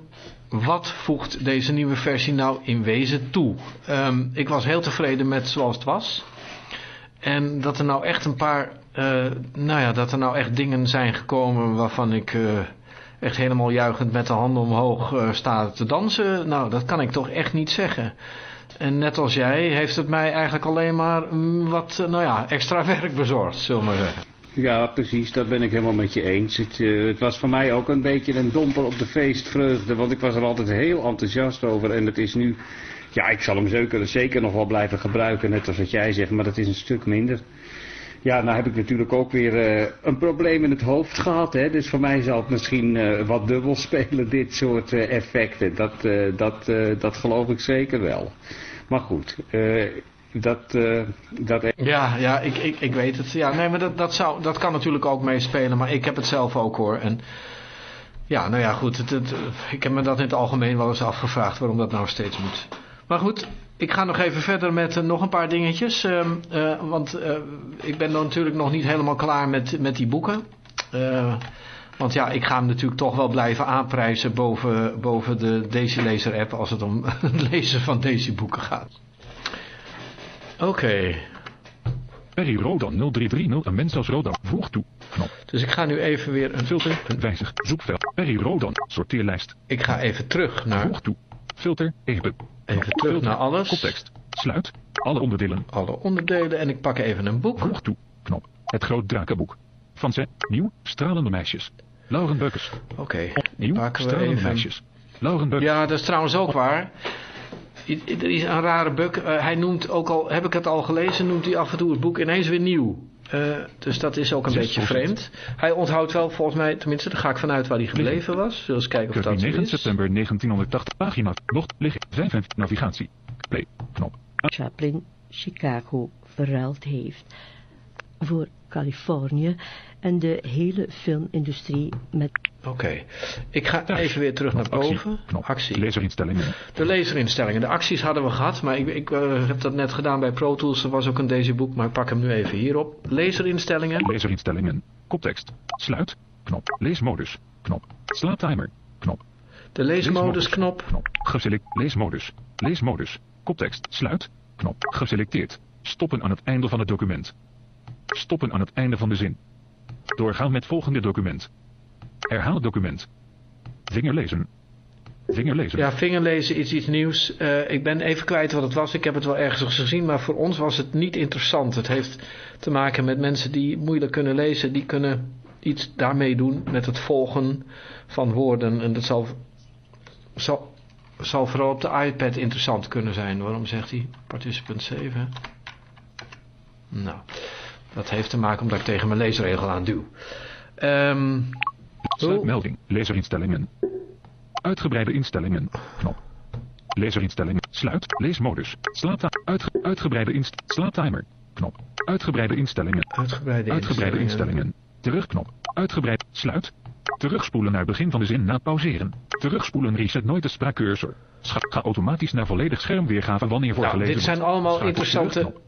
wat voegt deze nieuwe versie nou in wezen toe? Um, ik was heel tevreden met zoals het was. En dat er nou echt een paar, uh, nou ja, dat er nou echt dingen zijn gekomen waarvan ik uh, echt helemaal juichend met de handen omhoog uh, sta te dansen. Nou, dat kan ik toch echt niet zeggen. En net als jij heeft het mij eigenlijk alleen maar mm, wat, nou ja, extra werk bezorgd, zullen we maar zeggen. Ja, precies, dat ben ik helemaal met je eens. Het, uh, het, was voor mij ook een beetje een domper op de feestvreugde, want ik was er altijd heel enthousiast over. En het is nu, ja, ik zal hem zeker, zeker nog wel blijven gebruiken, net als wat jij zegt, maar dat is een stuk minder. Ja, nou heb ik natuurlijk ook weer uh, een probleem in het hoofd gehad. Hè? Dus voor mij zal het misschien wat dubbel spelen, dit soort effecten. Dat, dat, dat geloof ik zeker wel. Maar goed, dat... dat... Ja, ja ik, ik, ik weet het. Ja, nee, maar dat, dat, zou, dat kan natuurlijk ook meespelen. Maar ik heb het zelf ook hoor. En ja, nou ja, goed. Het, ik heb me dat in het algemeen wel eens afgevraagd waarom dat nou steeds moet. Maar goed, ik ga nog even verder met uh, nog een paar dingetjes. Uh, uh, want ik ben dan natuurlijk nog niet helemaal klaar met, met die boeken. Want ja, ik ga hem natuurlijk toch wel blijven aanprijzen boven, boven de Daisy Laser app als het om het lezen van Daisy boeken gaat. Oké. Okay. Perry Rodan 0330 een mens als Rodan voeg toe. Knop. Dus ik ga nu even weer een filter, een wijzig, zoekveld, Perry Rodan, sorteerlijst. Ik ga even terug naar... Voeg toe. Filter, even. Even terug filter, naar alles. Context. Sluit. Alle onderdelen. Alle onderdelen. En ik pak even een boek. Voeg toe. Knop. Het Groot Drakenboek. Van ze. Nieuw. Stralende meisjes. Lauren Beukers. Oké. Okay, Nieuw. Stralende even. meisjes. Lauren Beukers. Ja, dat is trouwens ook waar. Er is een rare buk. Uh, hij noemt ook al, heb ik het al gelezen, noemt hij af en toe het boek ineens weer nieuw. Uh, dus dat is ook een beetje vreemd. Hij onthoudt wel volgens mij, tenminste daar ga ik vanuit waar hij gebleven was. Zullen we eens kijken of dat 9 is. september 1980, pagina, bocht, liggen, 5 navigatie, play, knop. Chaplin Chicago verruild heeft voor Californië en de hele filmindustrie met... Oké, okay. ik ga even weer terug naar boven. Actie. Knop. Actie. Laserinstellingen. De laserinstellingen. De acties hadden we gehad, maar ik, ik uh, heb dat net gedaan bij Pro Tools. Er was ook een deze boek, maar ik pak hem nu even hierop. Laserinstellingen. Laserinstellingen. Koptekst. Sluit. Knop. Leesmodus. Knop. Slaaptimer. Knop. De leesmodus knop. knop. Geselect. Leesmodus. Leesmodus. Koptekst. Sluit. Knop. Geselecteerd. Stoppen aan het einde van het document. Stoppen aan het einde van de zin. Doorgaan met volgende document. Herhaal document. Vingerlezen. Vingerlezen. Ja, vingerlezen is iets nieuws. Uh, ik ben even kwijt wat het was. Ik heb het wel ergens gezien, maar voor ons was het niet interessant. Het heeft te maken met mensen die moeilijk kunnen lezen. Die kunnen iets daarmee doen met het volgen van woorden. En dat zal, zal, zal vooral op de iPad interessant kunnen zijn. Waarom zegt hij? Participant 7. Nou... Dat heeft te maken omdat ik tegen mijn leesregel aan duw. Ehm Sluitmelding. Lezerinstellingen. Uitgebreide instellingen. Knop. Lezerinstellingen. Sluit. Leesmodus. Slaat. Uitge uitgebreide inst. Slaattimer. Knop. Uitgebreide instellingen. uitgebreide, Uitgebreide instellingen. Terugknop. Uitgebreid. Sluit. Terugspoelen naar begin van de zin na pauzeren. Terugspoelen reset nooit de spraakcursor. Scha ga automatisch naar volledig schermweergave wanneer Nou, voorgelezen dit zijn allemaal Schakel interessante terugknop.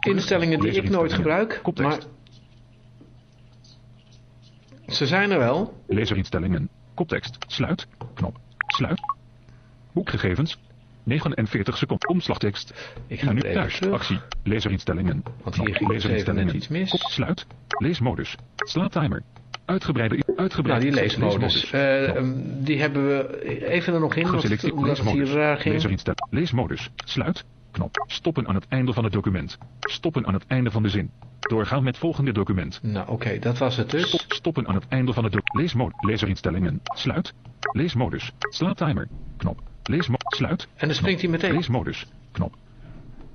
Instellingen die ik nooit gebruik. Koptekst. Maar ze zijn er wel. Lezerinstellingen. Koptekst. Sluit. Knop. Sluit. Boekgegevens. 49 seconden. Omslagtekst. Ik ga nu thuis. terug. Actie. Lezerinstellingen. Want hier ging Lezerinstellingen. iets mis. Kop. Sluit. Leesmodus. Slaattimer. Uitgebreide. Uitgebreide. Nou, die leesmodus. Eh, Knop. ehm, die hebben we even er nog in, Geselecteerd omdat het hier leesmodus. raar ging. Leesmodus. Sluit. Knop. Stoppen aan het einde van het document. Stoppen aan het einde van de zin. Doorgaan met volgende document. Nou, oké, dat was het dus. Stop, stoppen aan het einde van het document. Leesmodus. Lezerinstellingen. Sluit. Leesmodus. Slaattimer. Knop. Leesmodus. Sluit. En dan springt hij meteen. Leesmodus. Knop.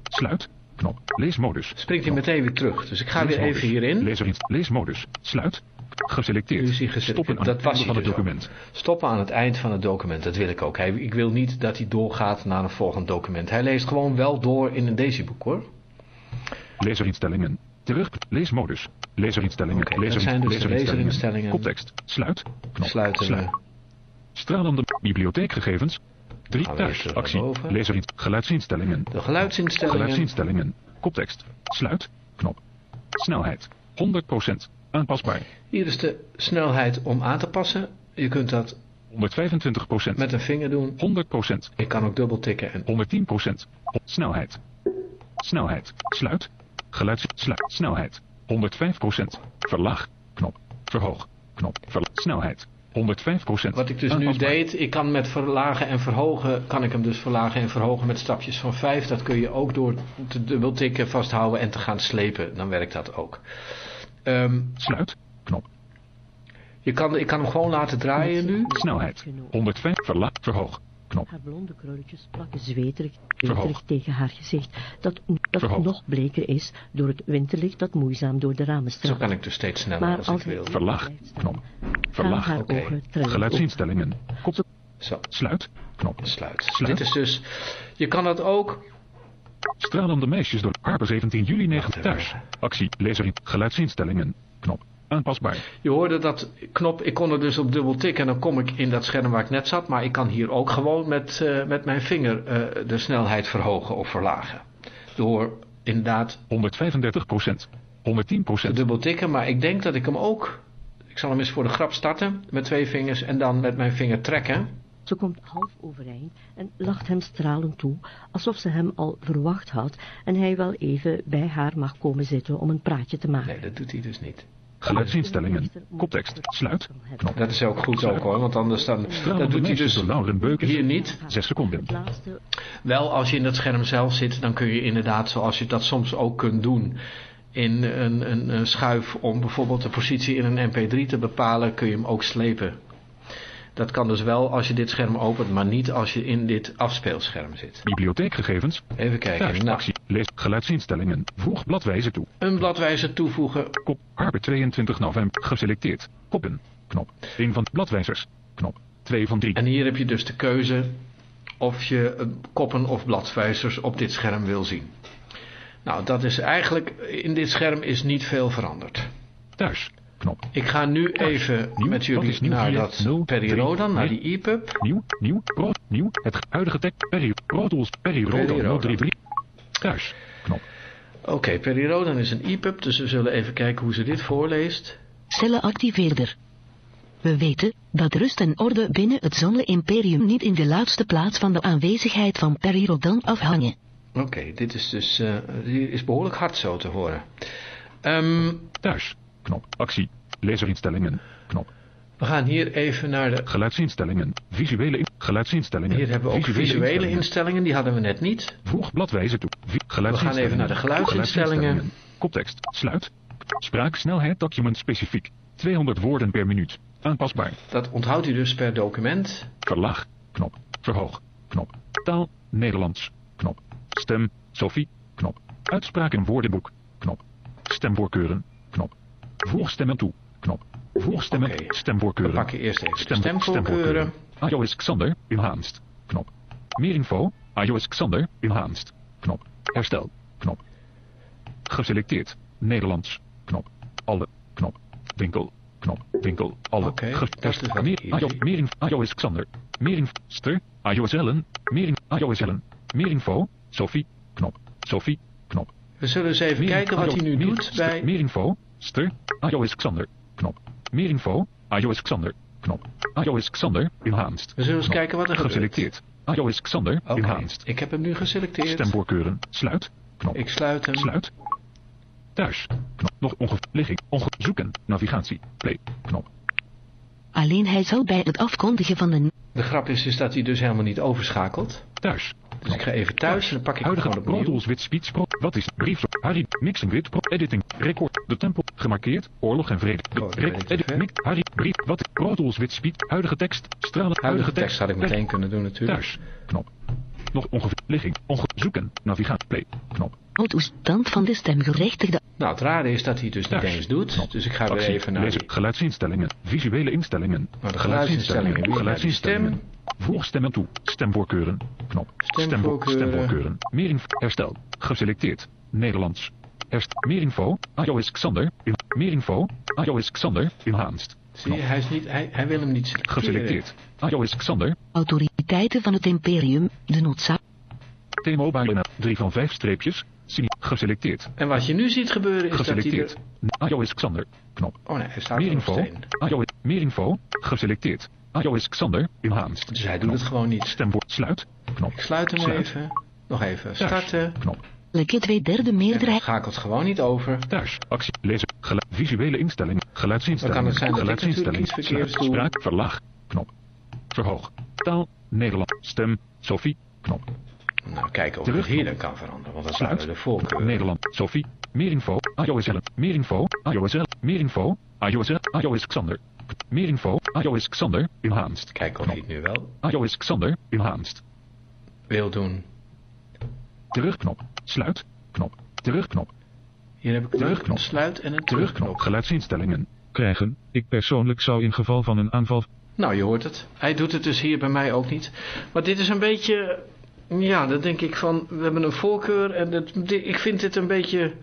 Sluit. Knop. Leesmodus. Springt hij meteen weer terug. Dus ik ga weer even hierin. Lezerin- Leesmodus. Sluit. Geselecteerd. Stoppen aan Dat het einde van het dus document. Stoppen aan het eind van het document, dat wil ik ook. Hij, ik wil niet dat hij doorgaat naar een volgend document. Hij leest gewoon wel door in een Daisy-boek hoor. Lezerinstellingen. Terug. Leesmodus. Lezerinstellingen. Oké, dat Lezerin- zijn dus lezerinstellingen. Koptekst. Sluit. Knop. Sluiten Sluit. Stralende bibliotheekgegevens. 3 Gaan we thuis. even naar Actie. boven. Lezerin. Geluidsinstellingen. De geluidsinstellingen. Geluidsinstellingen. Koptekst. Sluit. Knop. Snelheid. 100%. Aanpasbaar. Hier is de snelheid om aan te passen. Je kunt dat 125%. met een vinger doen. 100%. Ik kan ook dubbel tikken. En 110%. Snelheid. Snelheid. Sluit. Geluids. Sluit. Snelheid. 105%. Verlaag. Knop. Verhoog. Knop. Verla Snelheid. 105%. wat ik dus nu deed, ik kan met verlagen en verhogen, kan ik hem dus verlagen en verhogen met stapjes van 5. Dat kun je ook door te dubbel tikken, vasthouden en te gaan slepen. Dan werkt dat ook. Ehm, Sluit. Knop. je kan, ik kan hem gewoon laten draaien nu. Snelheid. 105. Verlaag. Verhoog. Knop. Haar blonde krulletjes plakken zweterig, Verhoog. zweterig tegen haar gezicht, dat, dat Verhoog. nog bleker is door het winterlicht dat moeizaam door de ramen Zo straalt. kan ik dus steeds sneller Maar als als ik wil. Verlaag. Knop. Verlaag. Oké. ogen trillen Geluidsinstellingen. Kop. Zo, Sluit. Knop. sluit. Sluit. Dit is dus, je kan dat ook, Stralende meisjes door Harper 17 juli 9 Wacht thuis. even. Actie. Lezerin. Geluidsinstellingen. Knop. Aanpasbaar. je hoorde dat knop, ik kon er dus op dubbel tikken en dan kom ik in dat scherm waar ik net zat. Maar ik kan hier ook gewoon met, eh, met mijn vinger eh, de snelheid verhogen of verlagen. Door inderdaad 135%. 110%. te dubbel tikken, maar ik denk dat ik hem ook, ik zal hem eens voor de grap starten met twee vingers en dan met mijn vinger trekken. Ze komt half overeind en lacht hem stralend toe, alsof ze hem al verwacht had en hij wel even bij haar mag komen zitten om een praatje te maken. Nee, dat doet hij dus niet. Geluidsinstellingen. Koptekst. Sluit. Knop. Dat is ook goed ook hoor, want anders dan, dat doet hij dus hier niet. 6 seconden. Wel, als je in dat scherm zelf zit, dan kun je inderdaad, zoals je dat soms ook kunt doen, in een, een, een schuif om bijvoorbeeld de positie in een mp3 te bepalen, kun je hem ook slepen. Dat kan dus wel als je dit scherm opent, maar niet als je in dit afspeelscherm zit. Bibliotheekgegevens. Even kijken. Thuis. Nou, Actie. Lees. Geluidsinstellingen. Voeg bladwijzer toe. een bladwijzer toevoegen. Kop. Harper 22 november. Geselecteerd. Koppen. Knop. 1 van bladwijzers. Knop. 2 van 3. En hier heb je dus de keuze of je eh, koppen of bladwijzers op dit scherm wil zien. Nou, dat is eigenlijk, in dit scherm is niet veel veranderd. Thuis. Knop. Ik ga nu even Nieuw. met jullie nieuw? naar dat Perirodan, drie, naar die EPUB. Nieuw. Nieuw. Pro. Nieuw. Het huidige tekst. Perry. Pro Tools. Perry Rodan Perirodan. 033. Thuis. Knop. Oké, Perirodan is een EPUB, dus we zullen even kijken hoe ze dit voorleest. Cellenactiveerder. We weten dat rust en orde binnen het zonne-imperium niet in de laatste plaats van de aanwezigheid van Perirodan afhangen. Oké, dit is dus, eh, die is behoorlijk hard zo te horen. Ehm, Thuis. Knop. Actie. Lezerinstellingen. Knop. we gaan hier even naar de... Geluidsinstellingen. Visuele in geluidsinstellingen. Hier hebben we ook visuele instellingen, die hadden we net niet. Voeg bladwijzer toe. Vi- We gaan even naar de geluidsinstellingen. Koptekst. Sluit. Spraaksnelheid document specifiek. 200 woorden per minuut. Aanpasbaar. Dat onthoudt u dus per document. Verlaag. Knop. Verhoog. Knop. Taal. Nederlands. Knop. Stem. Sophie. Knop. Uitspraak in woordenboek. Knop. Stemvoorkeuren. Knop. Voeg stemmen toe. Knop. Voorstemmen. Oké. Stemvoorkeuren. We pakken eerst even Stem- stemvoorkeuren. iOS Xander. Enhanced. Knop. Meer info. iOS Xander. Enhanced. Knop. Herstel. Knop. Geselecteerd. Nederlands. Knop. Alle. Knop. Winkel. Knop. Winkel. Alle. Wat meer, info. iOS Xander. Meer info. Ster. iOS Ellen. Meer info. iOS Ellen. Meer info. Sophie. Knop. Sophie. Knop. We zullen eens even Meer kijken wat hij nu doet bij... Meer info. Ster. iOS Xander. Knop. Meer info. iOS Xander. Knop. iOS Xander. Enhanced. We zullen eens Knop. kijken wat er gebeurt. Geselecteerd. iOS Xander. Enhanced. ik heb hem nu geselecteerd. Stemvoorkeuren. Sluit. Knop. Ik sluit hem. Sluit. Thuis. Knop. Nog onge... Ligging. Onge... Zoeken. Navigatie. Play. Knop. Alleen hij zal bij het afkondigen van de De grap is, is dat hij dus helemaal niet overschakelt. Thuis. Dus ik ga even thuis en dan pak ik Huidige gewoon Pro opnieuw. Tools with Speech Pro. Wat is brief? Harry. Mixing with Pro. Editing. Record. De tempo. Gemarkeerd. Oorlog en vrede. De Oh, weet record. Edit. Mix. Harry. Brief. Wat? Pro Tools with Speech. Huidige tekst. Stralen. Huidige tekst had ik meteen kunnen doen natuurlijk. Thuis. Knop. Nog ongeveer. Ligging. Onge... Zoeken. Navigatie. Play. Knop. toestand van de stemgerechtigde. Nou, het rare is dat hij het dus niet eens doet. Dus ik ga weer even naar. Geluidsinstellingen. Visuele instellingen. Naar de geluidsinstellingen. Stem. Voeg stemmen toe. Stemvoorkeuren. Knop. Stemvoorkeuren. Stemvoorkeuren. Meer info. Herstel. Geselecteerd. Nederlands. Herst. Meer info. iOS Xander. In. Meer info. iOS Xander. Enhanced. Zie je, hij, is niet, hij, hij wil hem niet selecteren. Geselecteerd. iOS Xander. Autoriteiten van het imperium, de noodzaak. T-Mobile. 3 van 5 streepjes. Zie. Geselecteerd. En wat je nu ziet gebeuren is dat hij Geselecteerd. er... iOS Xander. Knop. Oh nee, hij staat Meer er info. steen. iOS. Meer info. Geselecteerd. iOS Xander. Enhanced. Dus hij doet het gewoon niet. Stemwoord. Sluit. Knop. Ik sluit hem Sluit. even. Nog even starten. Knop. Welke twee derde meerderheid. schakelt gewoon niet over. Thuis. Actie. Lezen. Geluid. Visuele instellingen. Geluidsinstellingen. Dan kan het zijn dat ik natuurlijk Geluidsinstellingen. iets verkeerds Sluit. doe. Spraak. Verlaag. Knop. Verhoog. Taal. Nederland. Stem. Sophie. Knop. Nou, kijken of ik het hier dan kan veranderen. Want dat Sluit. de voorkeuren. Nederland. Sophie. Meer info. iOS 11. Meer info. iOS 11. Meer info. iOS 11. iOS Xander. Meer info. iOS Xander. Enhanced. Kijken of hij het nu wel iOS Xander. Enhanced. wil doen. Terugknop. Sluit. Knop. Terugknop. Hier heb ik een Terugknop. sluit en een Terugknop. terugknop. Geluidsinstellingen. Krijgen. Ik persoonlijk zou in geval van een aanval Nou, je hoort het. Hij doet het dus hier bij mij ook niet. Maar dit is een beetje... Ja, dan denk ik van... We hebben een voorkeur en dat, dit- ik vind dit een beetje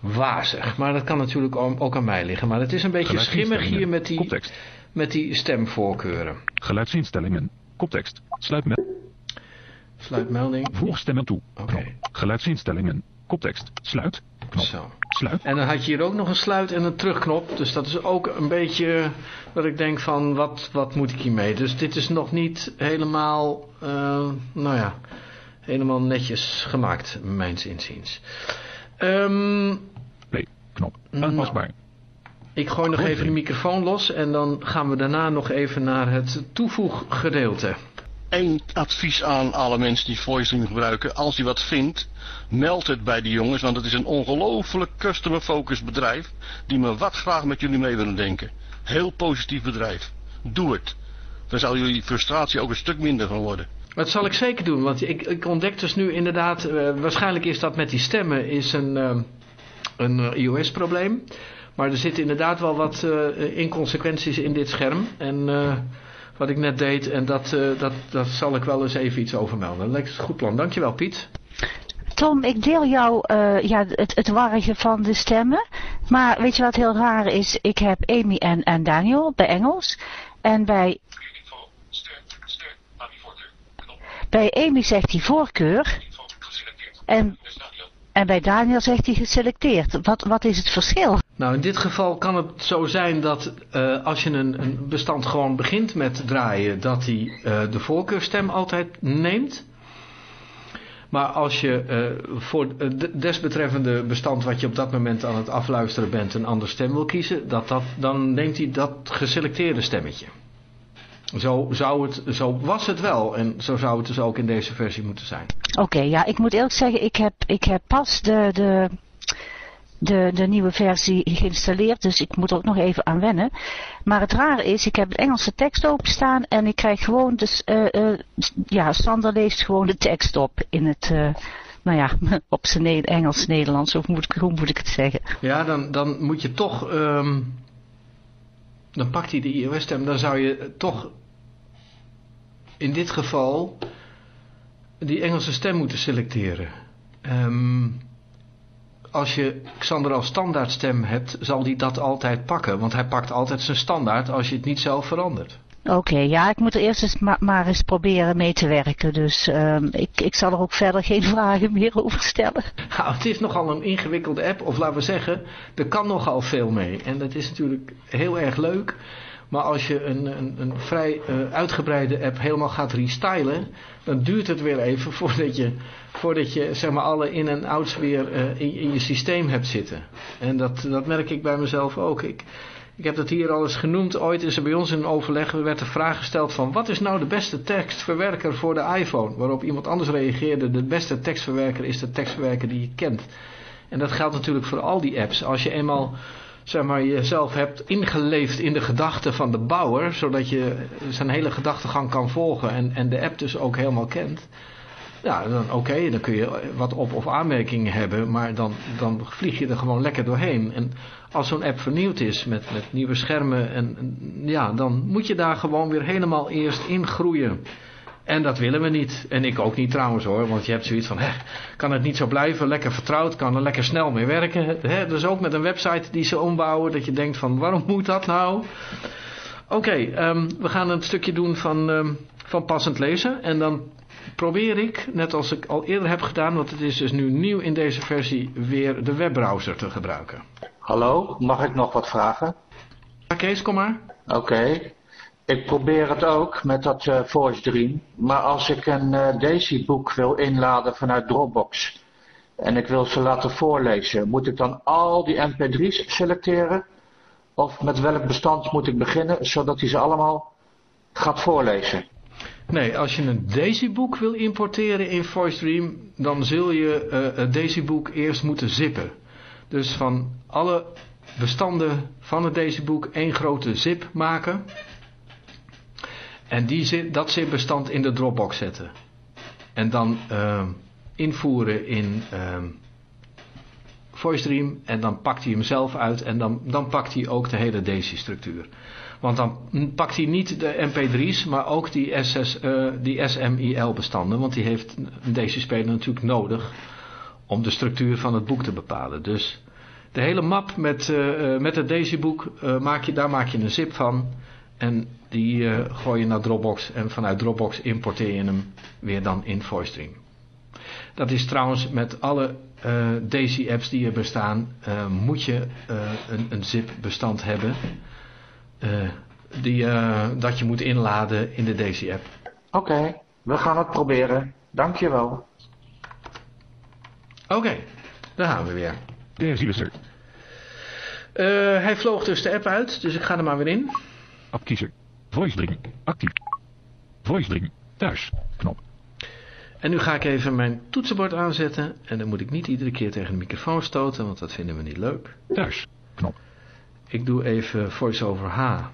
wazig. Maar dat kan natuurlijk ook aan mij liggen. Maar het is een beetje schimmig hier met die, Koptekst. met die stemvoorkeuren. Geluidsinstellingen. Koptekst. Sluit met. Sluitmelding. Voeg stemmen toe. Oké. Geluidsinstellingen. Koptekst. Sluit. Knop. Zo. Sluit. En dan had je hier ook nog een sluit en een terugknop. Dus dat is ook een beetje dat ik denk van wat, wat moet ik hiermee. Dus dit is nog niet helemaal, eh, nou ja, helemaal netjes gemaakt, mijns inziens. Ehm, Play. Knop. Nou. Aanpasbaar. ik gooi nog even de microfoon los en dan gaan we daarna nog even naar het toevoeggedeelte. Eén advies aan alle mensen die VoiceStream gebruiken. Als je wat vindt, meld het bij die jongens. Want het is een ongelooflijk customer-focused bedrijf. Die me wat graag met jullie mee willen denken. Heel positief bedrijf. Doe het. Dan zal jullie frustratie ook een stuk minder van worden. Dat zal ik zeker doen, want ik, ik ontdek dus nu inderdaad, eh, waarschijnlijk is dat met die stemmen is een, eh, een eh, iOS-probleem. Maar er zitten inderdaad wel wat inconsequenties in dit scherm. En wat ik net deed, en dat, dat, dat zal ik wel eens even iets over melden. Lijkt een goed plan. Dankjewel Piet. Tom, ik deel jou ja, het, het van de stemmen. Maar weet je wat heel raar is? Ik heb Amy en, en Daniel bij Engels. En bij, bij Amy zegt hij voorkeur. En, en bij Daniel zegt hij geselecteerd. Wat, wat is het verschil? Nou, in dit geval kan het zo zijn dat eh, als je een, een bestand gewoon begint met draaien, dat hij eh, de voorkeurstem altijd neemt. Maar als je eh, voor het desbetreffende bestand wat je op dat moment aan het afluisteren bent een andere stem wil kiezen, dat dat, dan neemt hij dat geselecteerde stemmetje. Zo, zou het, zo was het wel en zo zou het dus ook in deze versie moeten zijn. Oké, ja, ik moet eerlijk zeggen, ik heb, ik heb pas de, de, de, de nieuwe versie geïnstalleerd, dus ik moet er ook nog even aan wennen. Maar het rare is, ik heb de Engelse tekst openstaan en ik krijg gewoon, dus, eh, eh, ja, Sander leest gewoon de tekst op in het, eh, nou ja, op zijn ne- Engels-Nederlands, of moet ik, hoe moet ik het zeggen? Ja, dan, dan moet je toch, ehm, dan pakt hij de iOS-stem. Dan zou je toch in dit geval die Engelse stem moeten selecteren. Ehm, als je Xander als standaardstem hebt, zal hij dat altijd pakken. Want hij pakt altijd zijn standaard als je het niet zelf verandert. Oké, ja, ik moet er eerst eens ma maar eens proberen mee te werken. Dus ehm, ik, ik zal er ook verder geen vragen meer over stellen. Nou, het is nogal een ingewikkelde app. Of laten we zeggen, er kan nogal veel mee. En dat is natuurlijk heel erg leuk. Maar als je een, een, een vrij uh, uitgebreide app helemaal gaat restylen, dan duurt het weer even voordat je, voordat je zeg maar, alle in- en outs weer uh, in, in, je systeem hebt zitten. En dat, dat merk ik bij mezelf ook. Ik, ik heb dat hier al eens genoemd. Ooit is er bij ons in een overleg werd de vraag gesteld van wat is nou de beste tekstverwerker voor de iPhone? Waarop iemand anders reageerde, de beste tekstverwerker is de tekstverwerker die je kent. En dat geldt natuurlijk voor al die apps. Als je eenmaal zeg maar, jezelf hebt ingeleefd in de gedachten van de bouwer, zodat je zijn hele gedachtegang kan volgen en, en de app dus ook helemaal kent. Ja, dan oké, dan kun je wat op- of aanmerkingen hebben, maar dan, dan vlieg je er gewoon lekker doorheen. En als zo'n app vernieuwd is met, met nieuwe schermen, en, ja, dan moet je daar gewoon weer helemaal eerst in groeien. En dat willen we niet. En ik ook niet trouwens hoor. Want je hebt zoiets van, hè, kan het niet zo blijven? Lekker vertrouwd, kan er lekker snel mee werken. Hè? Dus ook met een website die ze ombouwen. Dat je denkt van, waarom moet dat nou? Oké, um, we gaan een stukje doen van, um, van passend lezen. En dan probeer ik, net als ik al eerder heb gedaan. Want het is dus nu nieuw in deze versie, weer de webbrowser te gebruiken. Hallo, mag ik nog wat vragen? Ja, Kees, kom maar. Oké. Okay. Ik probeer het ook met dat uh, Voice Dream. Maar als ik een uh, Daisy-boek wil inladen vanuit Dropbox en ik wil ze laten voorlezen, moet ik dan al die mp3's selecteren? Of met welk bestand moet ik beginnen, zodat hij ze allemaal gaat voorlezen? Nee, als je een Daisy-boek wil importeren in VoiceDream, dan zul je uh, het Daisy-boek eerst moeten zippen. Dus van alle bestanden van het Daisy-boek één grote zip maken. En die, dat zip-bestand in de Dropbox zetten. En dan uh, invoeren in uh, VoiceDream. En dan pakt hij hem zelf uit. En dan, dan pakt hij ook de hele Daisy-structuur. Want dan pakt hij niet de mp3's, maar ook die, SS, uh, die SMIL-bestanden. Want die heeft een Daisy-speler natuurlijk nodig om de structuur van het boek te bepalen. Dus de hele map met, uh, met het Daisy-boek, uh, maak je, daar maak je een zip van. En die gooi je naar Dropbox en vanuit Dropbox importeer je hem weer dan in VoiceStream. Dat is trouwens met alle Daisy apps die er bestaan, moet je een, een zip bestand hebben die, dat je moet inladen in de Daisy app. Oké, we gaan het proberen. Dankjewel. Oké, okay, daar gaan we weer. Daisy is er. hij vloog dus de app uit, dus ik ga er maar weer in. Appkiezer. VoiceDream. Actief. VoiceDream. Thuis. Knop. En nu ga ik even mijn toetsenbord aanzetten. En dan moet ik niet iedere keer tegen de microfoon stoten, want dat vinden we niet leuk. Thuis. Knop. Ik doe even voice-over H.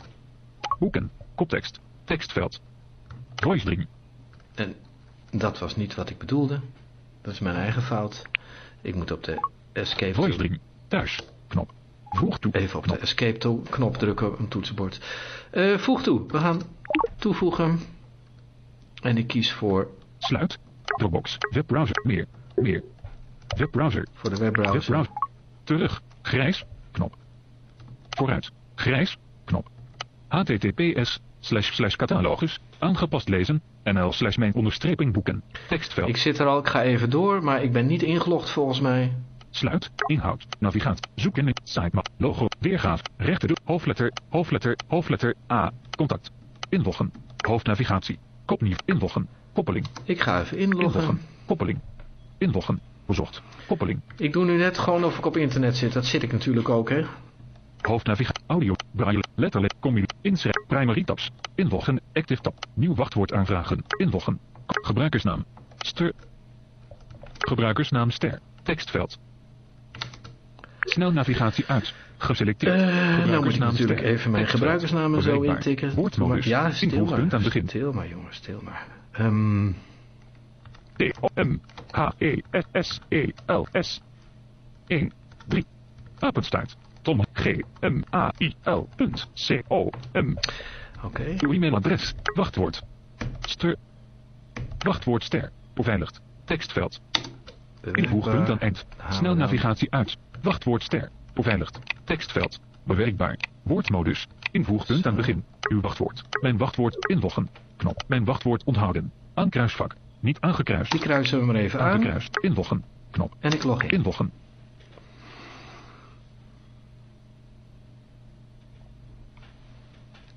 Boeken. Koptekst. Tekstveld. VoiceDream. En dat was niet wat ik bedoelde. Dat is mijn eigen fout. Ik moet op de escape... VoiceDream. Thuis. Knop. Voeg toe. Even op de escape knop drukken op een toetsenbord. Uh, voeg toe. We gaan toevoegen. En ik kies voor... Sluit. Dropbox. Webbrowser. Meer. Meer. Webbrowser. Voor de webbrowser. Webbrowser. Terug. Grijs. Knop. Vooruit. Grijs. Knop. https slash slash catalogus. Aangepast lezen. Nl slash mijn onderstreping boeken. Tekstveld. Ik zit er al. Ik ga even door. Maar ik ben niet ingelogd volgens mij. Sluit, inhoud, navigaat, zoek in, sitemap, logo, weergave, rechter, hoofdletter, hoofdletter, hoofdletter, A, contact, inloggen, hoofdnavigatie, kopnieuw, inloggen, koppeling. Ik ga even inloggen. Inloggen, koppeling, inloggen, bezocht, koppeling. Ik doe nu net gewoon of ik op internet zit, dat zit ik natuurlijk ook hè. Hoofdnavigatie, audio, braille, letterlijk, commu, inschrijf, primary tabs, inloggen, active tab, nieuw wachtwoord aanvragen, inloggen, gebruikersnaam, ster, gebruikersnaam. Ster, tekstveld, Snel navigatie uit. Geselecteerd. Uh, nou moet ik natuurlijk even mijn gebruikersnamen zo intikken. Woordmodus. Ja, stil maar. aan begin. Stil maar jongens, stil maar. Um... T O M H E S S E L S 1 3 Apenstaart. Tom G. M A I L. punt C O M. Oké. Uw e-mailadres. Wachtwoord. Ster. Wachtwoord ster. Beveiligd. Tekstveld. Invoegpunt aan eind. Snel navigatie uit. Wachtwoord ster. Beveiligd. Tekstveld. Bewerkbaar. Woordmodus. Invoegpunt aan begin. Uw wachtwoord. Mijn wachtwoord inloggen. Knop. Mijn wachtwoord onthouden. Aankruisvak. Niet aangekruist. Die kruisen we maar even aan. Aangekruist. Inloggen. Knop. En ik log in. Inloggen.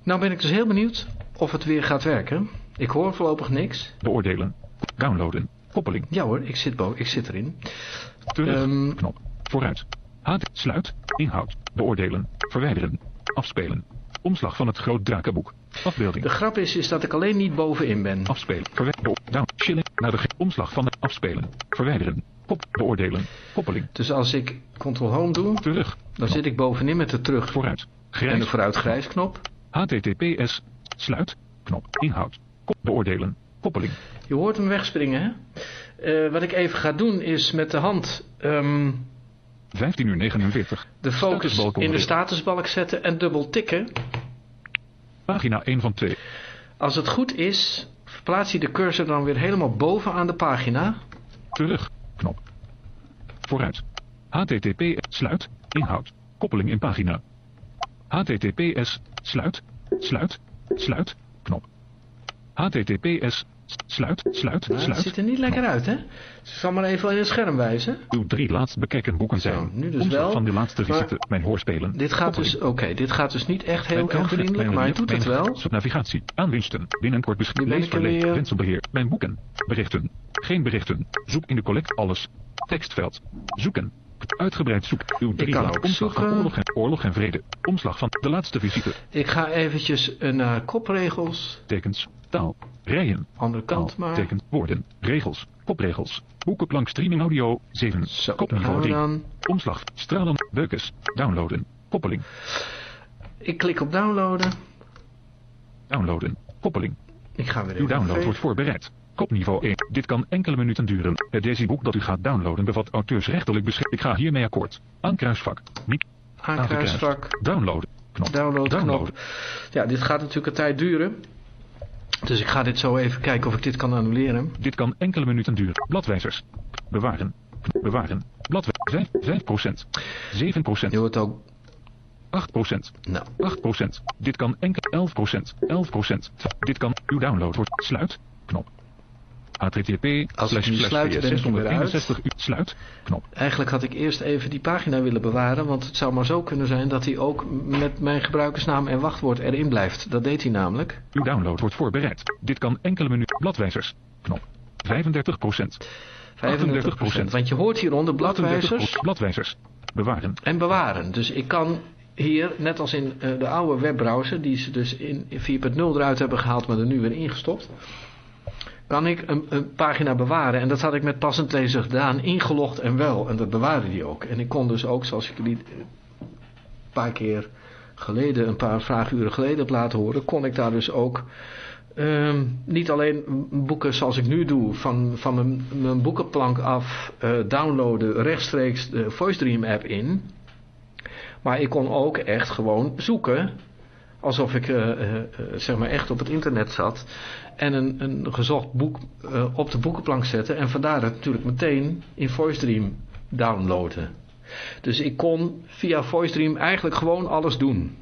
Nou ben ik dus heel benieuwd of het weer gaat werken. Ik hoor voorlopig niks. Beoordelen. Downloaden. Koppeling. Ja hoor, ik zit, ik zit erin. Terug. Ehm, Knop. Vooruit. Haat. Sluit. Inhoud. Beoordelen. Verwijderen. Afspelen. Omslag van het groot drakenboek. Afbeelding. De grap is, is dat ik alleen niet bovenin ben. Afspelen. Verwijderen. Down. Chillen. Naar de omslag van het afspelen. Verwijderen. Kop. Beoordelen. Koppeling. Dus als ik Ctrl Home doe, Terug. dan zit ik bovenin met de terug Vooruit. en de Grijs. vooruit grijs knop. HTTPS. Sluit. Knop. Inhoud. Kop. Beoordelen. Koppeling. Je hoort hem wegspringen, hè? Eh, wat ik even ga doen is met de hand ehm, 15 uur 49. de focus in de statusbalk zetten en dubbel tikken. Pagina 1 van 2. Als het goed is, verplaats je de cursor dan weer helemaal boven aan de pagina. Terug. Knop. Vooruit. HTTP. Sluit. Inhoud. Koppeling in pagina. HTTPS. Sluit. Sluit. Sluit. Knop. HTTPS. Sluit. Sluit. Nou, het Sluit. ziet er niet lekker uit, hè? Dus ik zal maar even in het scherm wijzen. Uw drie laatst bekeken boeken zijn. Zo, nu dus wel, van de laatste visite. Mijn hoorspelen. Dit gaat dus, oké, dit gaat dus niet echt heel erg vriendelijk, maar relief, doet het wel. Navigatie. Aanwinsten. Binnenkort beschikbaar. ben ik er Leesverleeg. weer. Wenselbeheer. Mijn boeken. Berichten. Geen berichten. Zoek in de collect alles. Tekstveld. Zoeken. Uitgebreid zoek. Uw drie omslag van oorlog en, oorlog en vrede. Omslag van de laatste visite. Ik ga eventjes eh, naar kopregels. Tekens. Taal. Rijen. Andere kant Taal. maar. Tekens. Woorden. Regels. Kopregels. Boekenplank streaming audio. 7. Zo, daar Kopniveau gaan we 3. dan. Omslag. Stralen. Beukes. Downloaden. Koppeling. Ik klik op downloaden. Downloaden. Koppeling. Ik ga weer Uw download wordt voorbereid. Kopniveau 1. Dit kan enkele minuten duren. Het Daisy-boek dat u gaat downloaden bevat auteursrechtelijk beschikking. Ik ga hiermee akkoord. Aankruisvak. Niet Aankruisvak. Downloaden. Knop. Download knop. Ja, dit gaat natuurlijk een tijd duren. Dus ik ga dit zo even kijken of ik dit kan annuleren. Dit kan enkele minuten duren. Bladwijzers. Bewaren. Bewaren. Bladwijzers. 5, 5%. 7%. Je hoort ook... 8%. Nou, 8%. Dit kan enkel 11%. 11%. Dit kan uw download wordt sluit. Knop. HTTP Als slash slash sluit, PS ren ik weer uit. 661 uur sluit. Knop. eigenlijk had ik eerst even die pagina willen bewaren. Want het zou maar zo kunnen zijn dat hij ook met mijn gebruikersnaam en wachtwoord erin blijft. Dat deed hij namelijk. Uw download wordt voorbereid. Dit kan enkele minuten. Bladwijzers. Knop. 35%. 35%. Want je hoort hieronder bladwijzers 38%. Bladwijzers. Bewaren. en bewaren. Dus ik kan hier, net als in eh, de oude webbrowser, die ze dus in 4.0 eruit hebben gehaald, maar er nu weer ingestopt. Kan ik een, een pagina bewaren. En dat had ik met passend lezer gedaan, ingelogd en wel. En dat bewaarde die ook. En ik kon dus ook, zoals ik jullie eh, een paar keer geleden, een paar vraaguren geleden heb laten horen, kon ik daar dus ook ehm, niet alleen boeken zoals ik nu doe, van, van mijn, mijn boekenplank af eh, downloaden rechtstreeks de VoiceDream app in. Maar ik kon ook echt gewoon zoeken, alsof ik eh, eh, eh, zeg maar echt op het internet zat. En een, een gezocht boek op de boekenplank zetten en vandaar het natuurlijk meteen in VoiceDream downloaden. Dus ik kon via VoiceDream eigenlijk gewoon alles doen.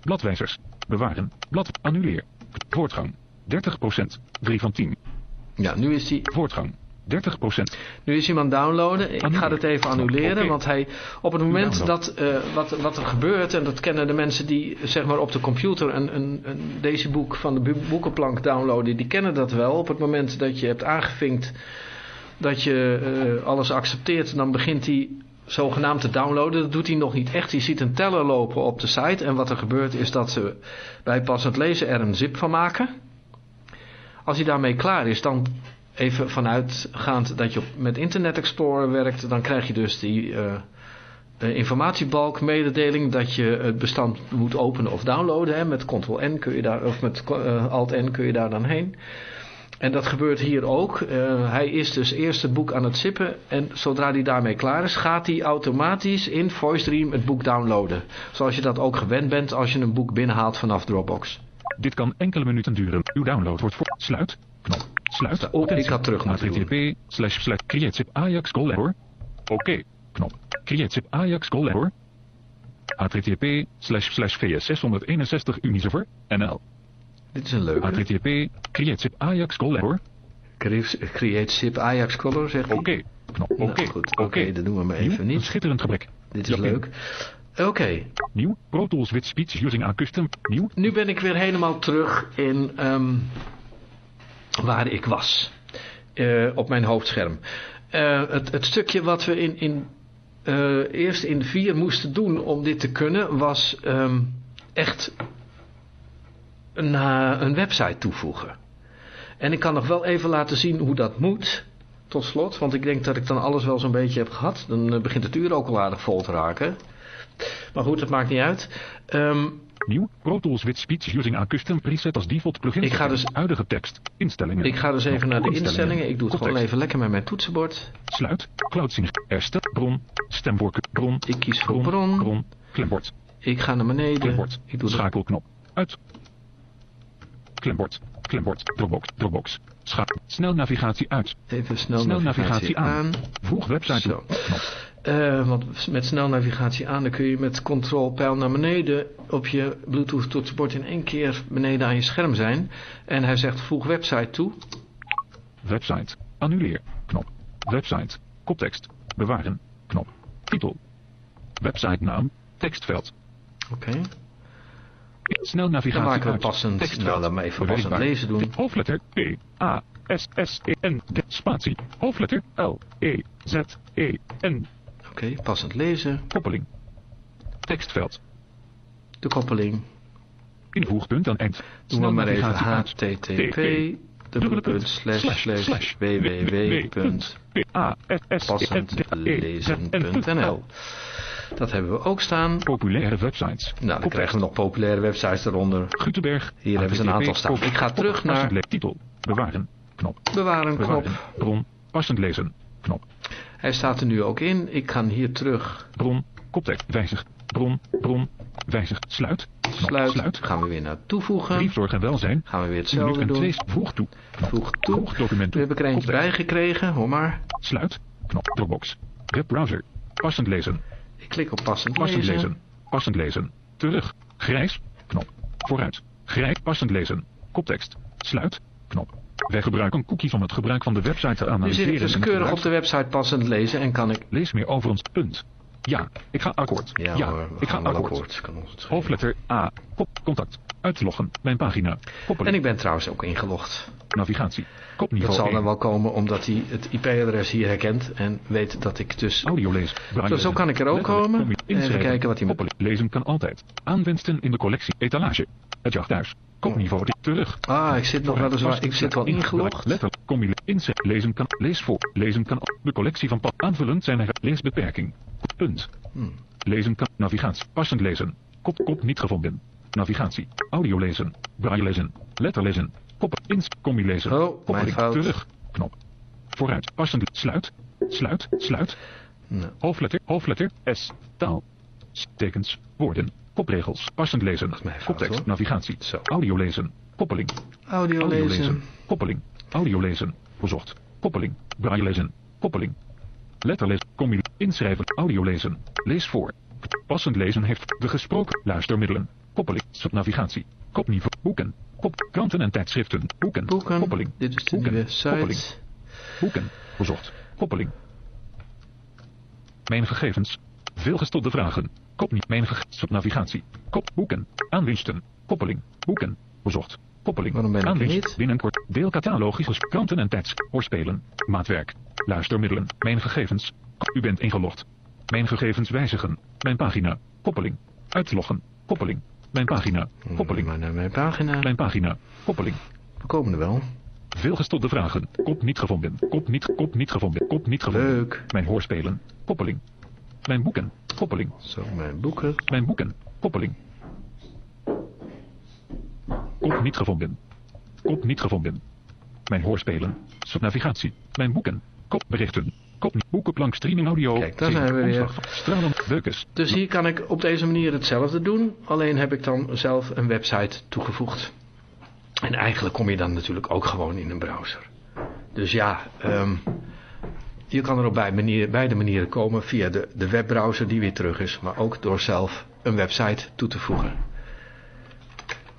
Bladwijzers. Bewaren. Blad. Annuleer. Voortgang. 30%. 3 van 10. Ja, nu is die Voortgang. 30%. Nu is iemand downloaden. Ik ga het even annuleren. Want hij, op het moment dat eh, wat, wat er gebeurt, en dat kennen de mensen die zeg maar op de computer een, een, een deze boek van de boekenplank downloaden, die kennen dat wel. Op het moment dat je hebt aangevinkt dat je eh, alles accepteert, dan begint hij zogenaamd te downloaden. Dat doet hij nog niet echt. Je ziet een teller lopen op de site. En wat er gebeurt is dat ze bij passend lezen er een zip van maken. Als hij daarmee klaar is, dan even vanuitgaand dat je met Internet Explorer werkt, dan krijg je dus die eh, informatiebalk mededeling dat je het bestand moet openen of downloaden. Met Ctrl-N kun je daar, of met eh, Alt-N kun je daar dan heen. En dat gebeurt hier ook. Hij is dus eerst het boek aan het zippen. En zodra hij daarmee klaar is, gaat hij automatisch in VoiceDream het boek downloaden. Zoals je dat ook gewend bent als je een boek binnenhaalt vanaf Dropbox. Dit kan enkele minuten duren. Uw download wordt voor... Sluit. Knop. Sluit. Oh, ik had terug doen. http slash slash createzip ajax. Oké. Knop. Createzip ajax color. http slash slash vs 661 uniserver nl. Dit is een leuke. http createzip ajax color. Create, create zip Ajax Color, zeg ik. Oké. Knop. Oké. Nou, goed, oké, dat doen we maar even Een niet. schitterend gebrek. Dit is leuk. Oké, Nieuw. Pro Tools with speech using a custom. Nieuw. nu ben ik weer helemaal terug in ehm, waar ik was. Eh, op mijn hoofdscherm. Eh, het, het stukje wat we in, in, eh, eerst in 4 moesten doen om dit te kunnen, was ehm, echt een, een website toevoegen. En ik kan nog wel even laten zien hoe dat moet. Tot slot, want ik denk dat ik dan alles wel zo'n beetje heb gehad. Dan begint het uur ook al aardig vol te raken. Maar goed, dat maakt niet uit. Ehm, Nieuw. Pro Tools with speech using a custom preset als default plugin. Ik ga dus- Huidige tekst. Instellingen. ik ga dus even naar de instellingen. Ik doe het gewoon even lekker met mijn toetsenbord. Sluit. Cloudsing. Herstel. Bron. Stemvoorkeur. Bron. Ik kies voor bron. Bron. Klembord. Ik ga naar beneden. Klembord. Ik doe Schakelknop. Uit. Klembord. Klembord. Dropbox. Dropbox. Schakel. Snel navigatie uit. even snel, Snel navigatie, aan. Voeg website toe. Eh, want met snel navigatie aan, dan kun je met control pijl naar beneden op je Bluetooth toetsenbord in één keer beneden aan je scherm zijn. En hij zegt voeg website toe. Website. Annuleer. Knop. Website. Koptekst. Bewaren. Knop. Titel. Website naam. Tekstveld. Oké. Snel navigatie Dan maken we passend- Tekstveld. nou, even passend Bewerkbaar. lezen doen. Hoofdletter P. A. S. S. E. N. Spatie. Hoofdletter L. E. Z. E. N. Oké, passend lezen. Koppeling. Tekstveld. De koppeling. Invoegpunt aan eind. Doen we maar even http dubbele punt slash slash www.passendlezen.nl Dat hebben we ook staan. Populaire websites. Nou, dan krijgen we nog populaire websites eronder. Gutenberg. Hier hebben ze een aantal staan. Ik ga terug naar Titel. Bewaren. Knop. bewaren Bewaren. knop. Bron. Passend lezen. Knop. Hij staat er nu ook in. Ik kan hier terug Bron. Koptekst. Wijzig. Bron. Bron. Wijzig. Sluit. Sluit. Sluit. Gaan we weer naar toevoegen. Briefzorg en welzijn. Gaan we weer hetzelfde en doen. twee. Voeg toe. Voeg toe. Voeg document toe. heb ik er eentje bij gekregen. Hoor maar. Sluit. Knop. Dropbox. Webbrowser. Passend lezen. Ik klik op passend Passend lezen. lezen. Passend lezen. Terug. Grijs. Knop. Vooruit. Grijs. Passend lezen. Koptekst. Sluit. Knop. Wij gebruiken cookies om het gebruik van de website te Nu analyseren. zit ik dus keurig op de website passend lezen en kan ik... Lees meer over ons punt. Ja, ik ga akkoord. Ja, Ja, hoor, we ik ga akkoord. akkoord. Hoofdletter A. Kop, contact. Uitloggen. Mijn pagina. En ik ben trouwens ook ingelogd. Navigatie. Kopniveau Dat zal 1. dan wel komen omdat hij het IP-adres hier herkent en weet dat ik dus... Audiolees. Zo, zo kan ik er ook komen. Even kijken wat hij. Koppeling. Lezen kan altijd. Aanwinsten in de collectie. Etalage. Het jachthuis. Kopniveau 3. Terug. Ah, ik zit nog weliswaar... Ik zit wel ingelogd. Letterlijk. Combi. Inzet. Lezen kan. Lees voor. Lezen kan. De collectie van pad. Aanvullend zijn er. Leesbeperking. Punt. Hmm. Lezen kan. Navigatie. Passend lezen. Kop. Kop niet gevonden. Navigatie. Audio lezen. Braille lezen. Letter lezen. Kop. Ins. Combi lezen. Oh. Terug. Knop. Vooruit. Passend. Sluit. Sluit. Sluit. Nou, Hoofdletter. Hoofdletter. S. Taal. Tekens. Woorden. Kopregels. Passend lezen. fout, Koptekst. hoor. Navigatie. Zo. Audio lezen. Koppeling. audio Audio lezen. lezen. Koppeling. Audio lezen. Verzocht. Koppeling. Braille lezen. Koppeling. Letterlees. Combi. Inschrijven. Audio lezen. Lees voor. Passend lezen heeft de gesproken luistermiddelen. Koppeling. Navigatie. Kopniveau. Boeken. Kop. Kranten en tijdschriften. Boeken. Boeken. Koppeling. Dit is de Boeken. nieuwe site. Koppeling. Boeken. Verzocht. Koppeling. Mijn gegevens. Veelgestelde vragen. Kop niet. Mijn gegevens. Navigatie. Kop. Boeken. Aanwinsten. Koppeling. Boeken. Bezocht. Koppeling. Waarom ben ik niet? Binnenkort. Kranten en tijds. Hoorspelen. Maatwerk. Luistermiddelen. Mijn gegevens. U bent ingelogd. Mijn gegevens wijzigen. Mijn pagina. Koppeling. Uitloggen. Koppeling. Mijn pagina. Koppeling. Maar naar mijn pagina. Mijn pagina. Koppeling. We komen er wel. Veelgestelde vragen. Kop niet gevonden. Kop niet, kop niet gevonden. Kop niet gevonden. Leuk. Mijn hoorspelen. Koppeling. Mijn boeken. Koppeling. Zo, mijn boeken. Mijn boeken. Koppeling. Kop niet gevonden. Kop niet gevonden. Mijn hoorspelen. Subnavigatie. Mijn boeken. Kopberichten. Kop boekenplank streaming audio. Kijk, daar zijn we weer. Stralend. Dus hier kan ik op deze manier hetzelfde doen. Alleen heb ik dan zelf een website toegevoegd. En eigenlijk kom je dan natuurlijk ook gewoon in een browser. Dus ja, ehm, je kan er op beide, manier, beide manieren komen. Via de, de webbrowser die weer terug is. Maar ook door zelf een website toe te voegen.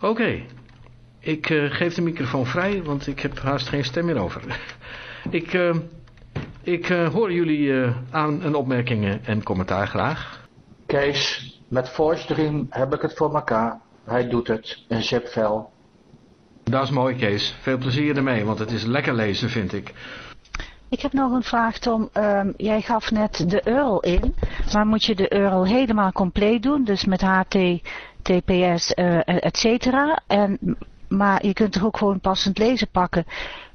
Oké. Ik eh, geef de microfoon vrij, want ik heb haast geen stem meer over. ik eh, ik eh, hoor jullie eh, aan en opmerkingen en commentaar graag. Kees, met Force Dream heb ik het voor elkaar. Hij doet het in zipvel. Dat is mooi Kees. Veel plezier ermee, want het is lekker lezen vind ik. Ik heb nog een vraag Tom. Ehm, jij gaf net de URL in, maar moet je de URL helemaal compleet doen? Dus met HTTPS, eh et cetera. En, maar je kunt toch ook gewoon passend lezen pakken.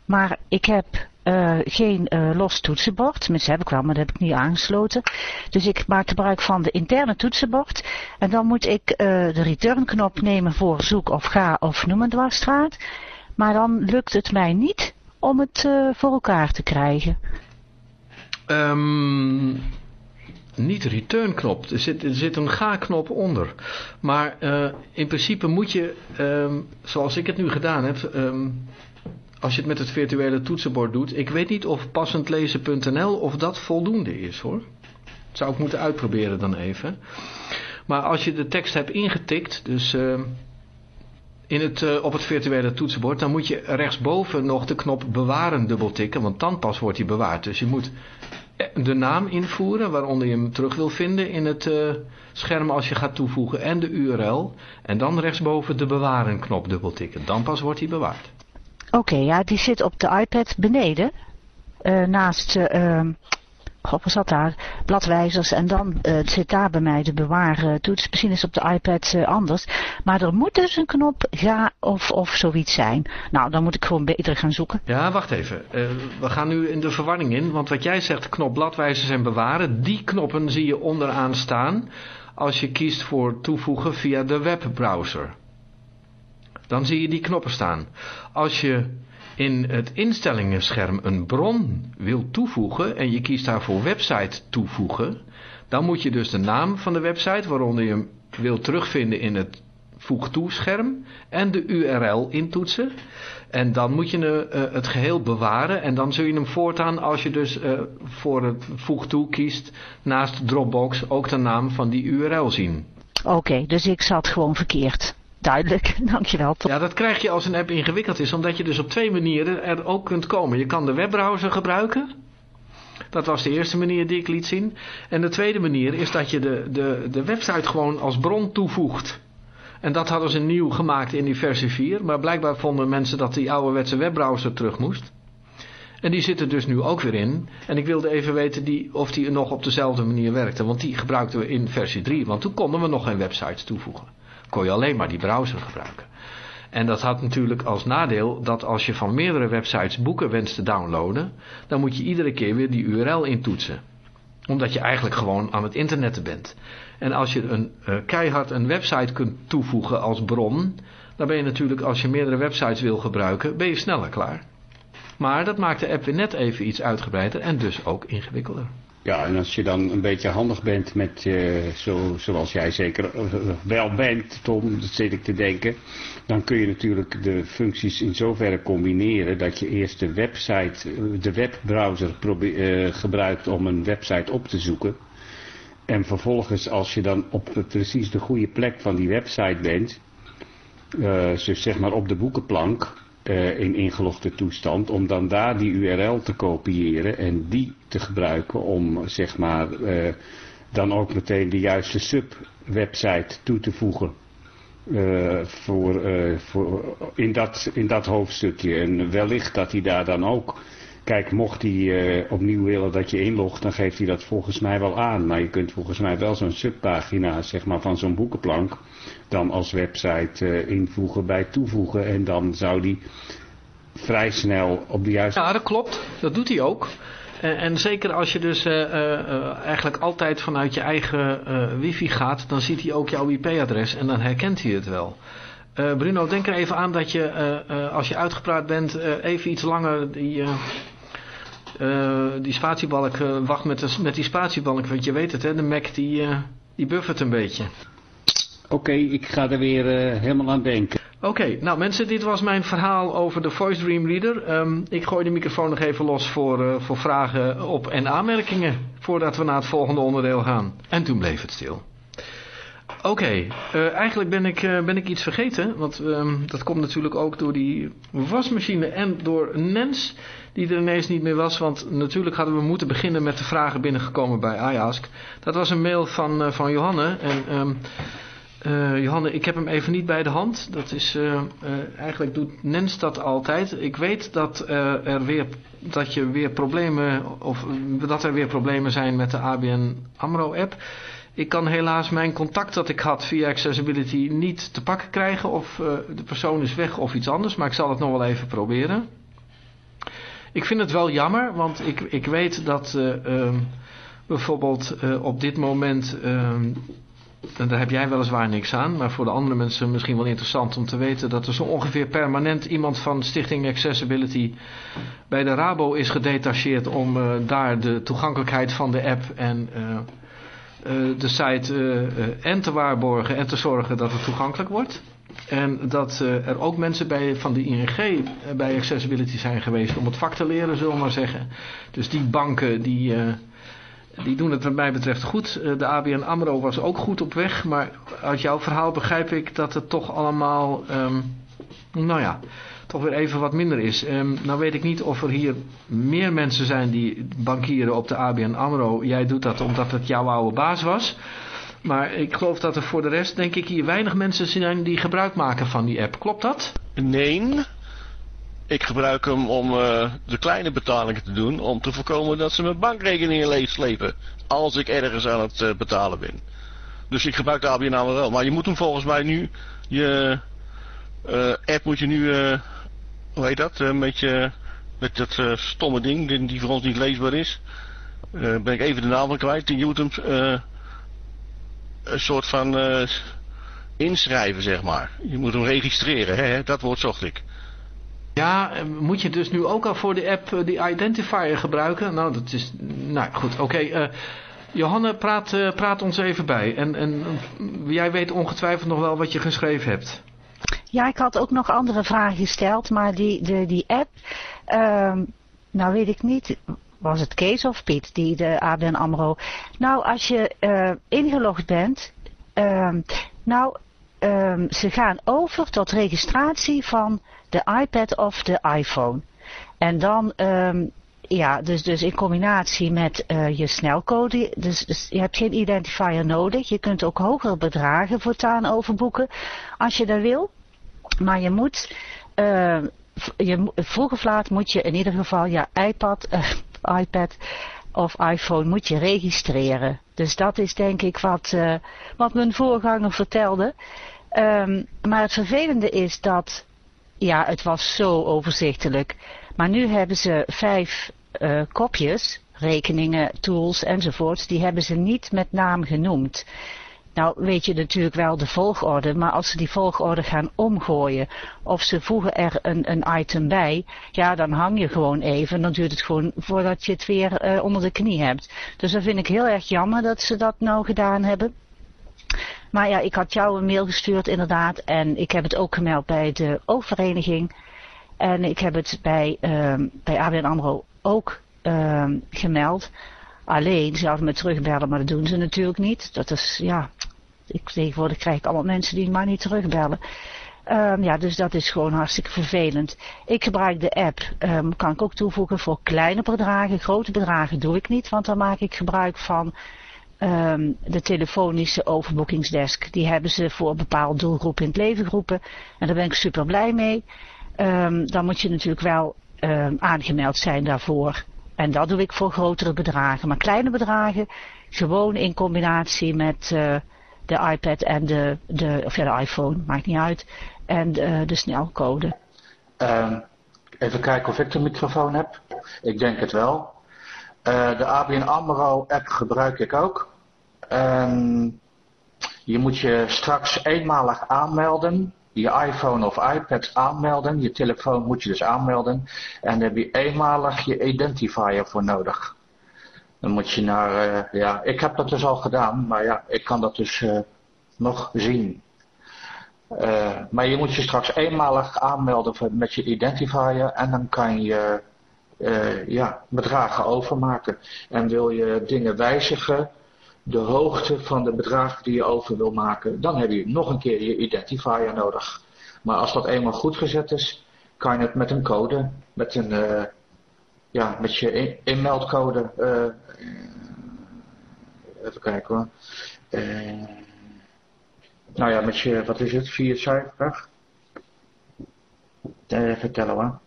Maar ik heb eh, geen eh, los toetsenbord. Tenminste heb ik wel, maar dat heb ik niet aangesloten. Dus ik maak gebruik van de interne toetsenbord. En dan moet ik eh, de return knop nemen voor zoek of ga of noem een dwarsstraat. Maar dan lukt het mij niet om het voor elkaar te krijgen. Ehm, niet return knop. Er zit, er zit een ga-knop onder. Maar in principe moet je, ehm, zoals ik het nu gedaan heb, ehm, als je het met het virtuele toetsenbord doet. Ik weet niet of passendlezen.nl of dat voldoende is hoor. Dat zou ik moeten uitproberen dan even. Maar als je de tekst hebt ingetikt, dus ehm, in het, eh, op het virtuele toetsenbord, dan moet je rechtsboven nog de knop bewaren dubbeltikken, want dan pas wordt hij bewaard. Dus je moet eh, de naam invoeren waaronder je hem terug wil vinden in het eh, scherm als je gaat toevoegen en de URL. En dan rechtsboven de bewaren knop dubbeltikken. Dan pas wordt hij bewaard. Oké, ja, die zit op de iPad beneden. eh, naast, ehm, god, wat zat daar? Bladwijzers. En dan eh, zit daar bij mij de bewaren toets. Misschien is op de iPad anders. Maar er moet dus een knop ga of, of zoiets zijn. Nou, dan moet ik gewoon beter gaan zoeken. Ja, wacht even. We gaan nu in de verwarring in. Want wat jij zegt, knop bladwijzers en bewaren. Die knoppen zie je onderaan staan. Als je kiest voor toevoegen via de webbrowser. Dan zie je die knoppen staan. Als je in het instellingenscherm een bron wil toevoegen en je kiest daarvoor website toevoegen, dan moet je dus de naam van de website waaronder je hem wil terugvinden in het voeg toe scherm en de URL intoetsen. En dan moet je eh, het geheel bewaren en dan zul je hem voortaan als je dus eh, voor het voeg toe kiest naast Dropbox ook de naam van die URL zien. Oké, dus ik zat gewoon verkeerd. Duidelijk, dankjewel. Tom. Ja, dat krijg je als een app ingewikkeld is, omdat je dus op twee manieren er ook kunt komen. Je kan de webbrowser gebruiken. Dat was de eerste manier die ik liet zien. En de tweede manier is dat je de, de, de website gewoon als bron toevoegt. En dat hadden ze nieuw gemaakt in die versie 4. Maar blijkbaar vonden mensen dat die ouderwetse webbrowser terug moest. En die zit er dus nu ook weer in. En ik wilde even weten die, of die nog op dezelfde manier werkte. Want die gebruikten we in versie 3. Want toen konden we nog geen websites toevoegen. Kon je alleen maar die browser gebruiken. En dat had natuurlijk als nadeel dat als je van meerdere websites boeken wenst te downloaden, dan moet je iedere keer weer die URL intoetsen. Omdat je eigenlijk gewoon aan het internetten bent. En als je een, uh, keihard een website kunt toevoegen als bron, dan ben je natuurlijk als je meerdere websites wil gebruiken, ben je sneller klaar. Maar dat maakt de app weer net even iets uitgebreider en dus ook ingewikkelder. Ja, en als je dan een beetje handig bent met, uh, zo, zoals jij zeker uh, wel bent, Tom, dat zit ik te denken, dan kun je natuurlijk de functies in zoverre combineren dat je eerst de website, de webbrowser gebruikt om een website op te zoeken. En vervolgens als je dan op precies de goede plek van die website bent, dus zeg maar op de boekenplank, uh, in ingelogde toestand, om dan daar die URL te kopiëren en die te gebruiken om zeg maar uh, dan ook meteen de juiste subwebsite toe te voegen. Uh, voor, voor, in, dat, in dat hoofdstukje. En wellicht dat hij daar dan ook. Kijk, mocht hij opnieuw willen dat je inlogt, dan geeft hij dat volgens mij wel aan. Maar je kunt volgens mij wel zo'n subpagina zeg maar, van zo'n boekenplank dan als website uh, invoegen bij toevoegen. En dan zou die vrij snel op de juiste... Ja, dat klopt. Dat doet hij ook. En, zeker als je dus uh, uh, eigenlijk altijd vanuit je eigen wifi gaat, dan ziet hij ook jouw IP-adres en dan herkent hij het wel. Eh, Bruno, denk er even aan dat je, eh, eh, als je uitgepraat bent, eh, even iets langer die, eh, eh, die spatiebalk eh, wacht met, de, met die spatiebalk. Want je weet het, hè, de Mac die, eh, die buffert een beetje. Oké, ik ga er weer eh, helemaal aan denken. Oké, nou mensen, dit was mijn verhaal over de Voice Dream Reader. Ehm, ik gooi de microfoon nog even los voor, eh, voor vragen op en aanmerkingen voordat we naar het volgende onderdeel gaan. En toen bleef het stil. Oké, eh, eigenlijk ben ik, eh, ben ik iets vergeten, want ehm, dat komt natuurlijk ook door die wasmachine en door Nens, die er ineens niet meer was, want natuurlijk hadden we moeten beginnen met de vragen binnengekomen bij iAsk. Dat was een mail van, eh, van Johanne en... ehm, eh, Johanne, ik heb hem even niet bij de hand. Dat is, eh, eh, eigenlijk doet Nens dat altijd. Ik weet dat, er weer, dat, je weer problemen, of, dat er weer problemen zijn met de ABN AMRO app. Ik kan helaas mijn contact dat ik had via Accessibility niet te pakken krijgen. Of de persoon is weg of iets anders. Maar ik zal het nog wel even proberen. Ik vind het wel jammer, want ik, ik weet dat eh, ehm, bijvoorbeeld op dit moment... daar heb jij weliswaar niks aan, maar voor de andere mensen misschien wel interessant om te weten dat er zo ongeveer permanent iemand van Stichting Accessibility bij de Rabo is gedetacheerd om eh, daar de toegankelijkheid van de app en eh, eh, de site en te waarborgen en te zorgen dat het toegankelijk wordt. En dat er ook mensen bij, van de ING bij Accessibility zijn geweest om het vak te leren, zullen we maar zeggen. Dus die banken die... die doen het wat mij betreft goed. Eh, De ABN AMRO was ook goed op weg. Maar uit jouw verhaal begrijp ik dat het toch allemaal... ehm, nou ja, toch weer even wat minder is. Ehm, nou weet ik niet of er hier meer mensen zijn die bankieren op de ABN AMRO. Jij doet dat omdat het jouw oude baas was. Maar ik geloof dat er voor de rest, denk ik, hier weinig mensen zijn die gebruik maken van die app. Klopt dat? Nee. Ik gebruik hem om eh, de kleine betalingen te doen. Om te voorkomen dat ze mijn bankrekeningen leegslepen. Als ik ergens aan het eh, betalen ben. Dus ik gebruik de ABN AMRO wel. Maar je moet hem volgens mij nu... Je eh, app moet je nu... hoe heet dat? Een beetje... Met dat stomme ding die, die voor ons niet leesbaar is. Ben ik even de naam van kwijt. Je moet hem... een soort van... inschrijven, zeg maar. Je moet hem registreren. Hè? Dat woord zocht ik. Ja, eh, moet je dus nu ook al voor de app eh, die identifier gebruiken? Nou, dat is... Nou, goed. Oké, eh, Johanne, praat, praat ons even bij. En, en jij weet ongetwijfeld nog wel wat je geschreven hebt. Ja, ik had ook nog andere vragen gesteld, maar die, de, die app, ehm, nou weet ik niet, was het Kees of Piet, die de ABN AMRO. Nou, als je ingelogd bent, ehm, nou, ehm, ze gaan over tot registratie van de iPad of de iPhone. En dan, ehm, ja, dus, dus in combinatie met eh, je snelcode, dus, dus je hebt geen identifier nodig. Je kunt ook hogere bedragen voortaan overboeken als je dat wil. Maar je moet, v- je, vroeg of laat moet je in ieder geval je iPad, eh, iPad of iPhone moet je registreren. Dus dat is denk ik wat, eh, wat mijn voorganger vertelde. Ehm, maar het vervelende is dat, ja, het was zo overzichtelijk. Maar nu hebben ze vijf eh, kopjes, rekeningen, tools enzovoorts, die hebben ze niet met naam genoemd. Nou weet je natuurlijk wel de volgorde, maar als ze die volgorde gaan omgooien of ze voegen er een, een item bij, ja dan hang je gewoon even. Dan duurt het gewoon voordat je het weer eh, onder de knie hebt. Dus dat vind ik heel erg jammer dat ze dat nou gedaan hebben. Maar ja, ik had jou een mail gestuurd inderdaad en ik heb het ook gemeld bij de oogvereniging. En ik heb het bij, ehm, bij ABN AMRO ook ehm, gemeld. Alleen, ze hadden me terugbellen, maar dat doen ze natuurlijk niet. Dat is, ja, ik, tegenwoordig krijg ik allemaal mensen die maar niet terugbellen. Ehm, ja, dus dat is gewoon hartstikke vervelend. Ik gebruik de app, kan ik ook toevoegen voor kleine bedragen. Grote bedragen doe ik niet, want dan maak ik gebruik van ehm, de telefonische overboekingsdesk. Die hebben ze voor een bepaalde doelgroep in het leven geroepen. En daar ben ik super blij mee. Ehm, dan moet je natuurlijk wel ehm, aangemeld zijn daarvoor. En dat doe ik voor grotere bedragen. Maar kleine bedragen, gewoon in combinatie met eh, de iPad en de, de, of ja, de iPhone, maakt niet uit. En de, de snelcode. Even kijken of ik de microfoon heb. Ik denk het wel. Eh, de ABN AMRO app gebruik ik ook. Ehm, je moet je straks eenmalig aanmelden je iPhone of iPad aanmelden. Je telefoon moet je dus aanmelden. En daar heb je eenmalig je identifier voor nodig. Dan moet je naar, uh, ja, ik heb dat dus al gedaan, maar ja, ik kan dat dus uh, nog zien. Uh, maar je moet je straks eenmalig aanmelden met je identifier en dan kan je ja, bedragen overmaken. En wil je dingen wijzigen, de hoogte van de bedragen die je over wil maken, dan heb je nog een keer je identifier nodig. Maar als dat eenmaal goed gezet is, kan je het met een code, met een, uh, ja, met je inmeldcode, uh, even kijken hoor. Uh, nou ja, met je, wat is het, viercijferig? Even tellen hoor.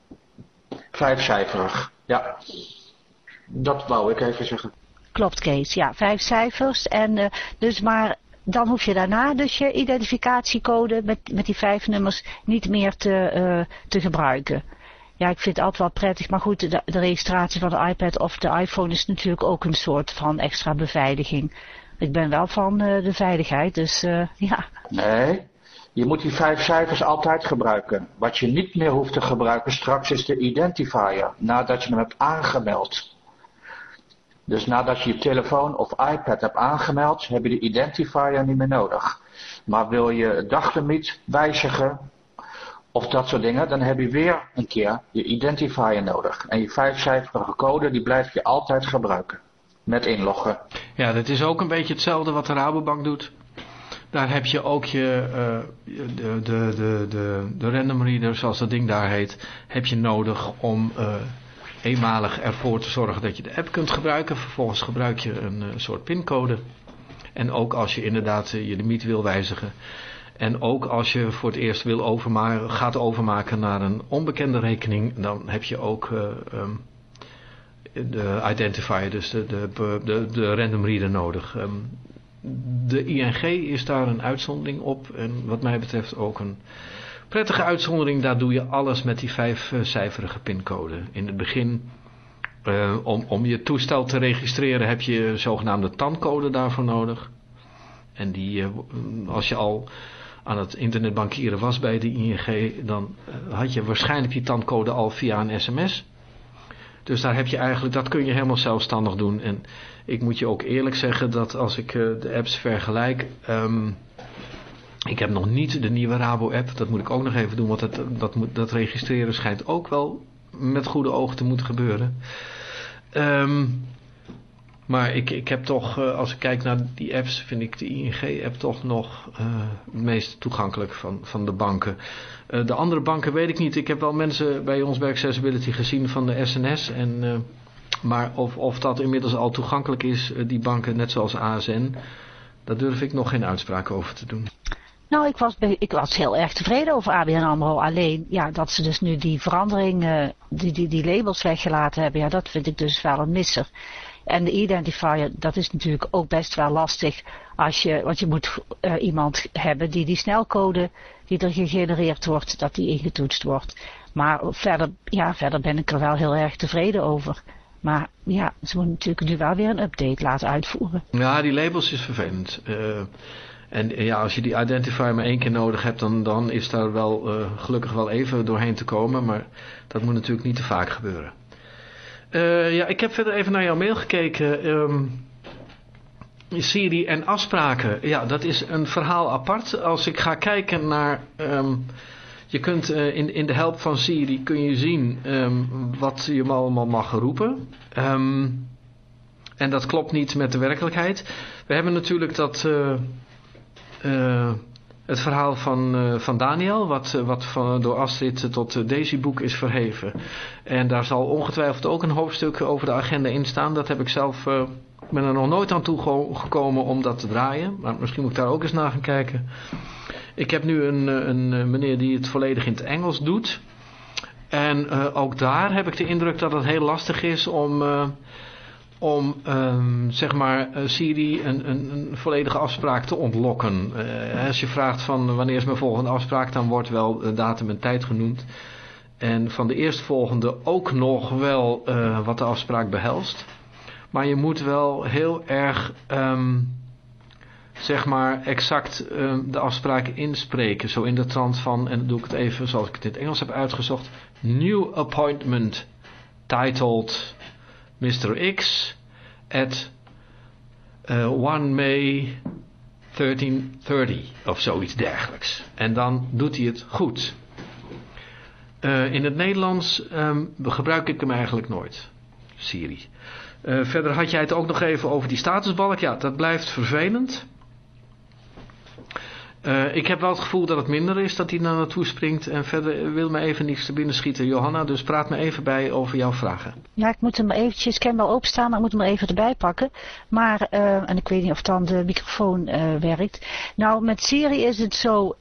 Vijfcijferig, ja. Dat wou ik even zeggen. Klopt Kees, ja, vijf cijfers. En uh, dus maar dan hoef je daarna dus je identificatiecode met, met die vijf nummers niet meer te, uh, te gebruiken. Ja, ik vind het altijd wel prettig, maar goed, de, registratie van de iPad of de iPhone is natuurlijk ook een soort van extra beveiliging. Ik ben wel van uh, de veiligheid, dus ja. Nee, je moet die vijf cijfers altijd gebruiken. Wat je niet meer hoeft te gebruiken straks is de identifier, nadat je hem hebt aangemeld. Dus nadat je je telefoon of iPad hebt aangemeld, heb je de identifier niet meer nodig. Maar wil je daglimiet wijzigen of dat soort dingen, dan heb je weer een keer je identifier nodig. En je vijfcijferige code, die blijf je altijd gebruiken. Met inloggen. Ja, dat is ook een beetje hetzelfde wat de Rabobank doet. Daar heb je ook je, uh, de, de, de, de, random reader, zoals dat ding daar heet, heb je nodig om... Uh, eenmalig ervoor te zorgen dat je de app kunt gebruiken. Vervolgens gebruik je een uh, soort pincode. En ook als je inderdaad uh, je limiet wil wijzigen. En ook als je voor het eerst wil overmaken, gaat overmaken naar een onbekende rekening. Dan heb je ook uh, um, de identifier, dus de, de, de, random reader nodig. Um, de ING is daar een uitzondering op. En wat mij betreft ook een Prettige uitzondering, daar doe je alles met die vijfcijferige pincode. In het begin, uh, om, om je toestel te registreren, heb je zogenaamde TAN-code daarvoor nodig. En die, uh, als je al aan het internetbankieren was bij de ING, dan had je waarschijnlijk die TAN-code al via een sms. Dus daar heb je eigenlijk, dat kun je helemaal zelfstandig doen. En ik moet je ook eerlijk zeggen dat als ik de apps vergelijk... Um, ik heb nog niet de nieuwe Rabo-app. Dat moet ik ook nog even doen. Want dat, dat, moet, dat registreren schijnt ook wel met goede ogen te moeten gebeuren. Um, maar ik, ik heb toch, uh, als ik kijk naar die apps, vind ik de ING-app toch nog uh, het meest toegankelijk van, van de banken. Uh, de andere banken weet ik niet. Ik heb wel mensen bij ons bij Accessibility gezien van de SNS. En, maar of, of dat inmiddels al toegankelijk is, die banken, net zoals ASN, daar durf ik nog geen uitspraak over te doen. Nou, ik was, ik was heel erg tevreden over ABN AMRO. Alleen, ja, dat ze dus nu die verandering, uh, die, die, die labels weggelaten hebben, ja, dat vind ik dus wel een misser. En de identifier, dat is natuurlijk ook best wel lastig. Als je, want je moet uh, iemand hebben die die snelcode die er gegenereerd wordt, dat die ingetoetst wordt. Maar verder, ja, verder ben ik er wel heel erg tevreden over. Maar ja, ze moeten natuurlijk nu wel weer een update laten uitvoeren. Ja, die labels is vervelend. Uh, en ja, als je die identifier maar één keer nodig hebt, dan, dan is daar wel uh, gelukkig wel even doorheen te komen. Maar dat moet natuurlijk niet te vaak gebeuren. Uh, ja, ik heb verder even naar jouw mail gekeken. Um, Siri en afspraken. Ja, dat is een verhaal apart. Als ik ga kijken naar... Um, je kunt in, in de help van Siri kun je zien um, wat je allemaal mag roepen. En dat klopt niet met de werkelijkheid. We hebben natuurlijk dat... Uh, het verhaal van, uh, van Daniel, wat, uh, wat van, door Astrid tot Daisy boek is verheven. En daar zal ongetwijfeld ook een hoofdstuk over de agenda in staan. Dat heb ik zelf, ik ben er nog nooit aan toe gekomen om dat te draaien. Maar misschien moet ik daar ook eens naar gaan kijken. Ik heb nu een, een meneer die het volledig in het Engels doet. En ook daar heb ik de indruk dat het heel lastig is om om um, zeg maar uh, Siri een, een, een, volledige afspraak te ontlokken. Uh, als je vraagt van wanneer is mijn volgende afspraak, dan wordt wel datum en tijd genoemd. En van de eerstvolgende ook nog wel wat de afspraak behelst. Maar je moet wel heel erg um, zeg maar exact ehm, de afspraken inspreken. Zo in de trant van, en dan doe ik het even zoals ik het in het Engels heb uitgezocht. New appointment titled Mr. X at uh, 1 May 1330 of zoiets dergelijks. En dan doet hij het goed. Uh, in het Nederlands um, gebruik ik hem eigenlijk nooit. Siri. Uh, verder had jij het ook nog even over die statusbalk. Ja, dat blijft vervelend. Uh, ik heb wel het gevoel dat het minder is dat hij naar naartoe springt. En verder wil me even niets te binnen schieten. Johanna, dus praat me even bij over jouw vragen. Ja, ik moet hem eventjes, ik kan wel openstaan, maar ik moet hem even erbij pakken. Maar, uh, en ik weet niet of dan de microfoon uh, werkt. Nou, met Siri is het zo,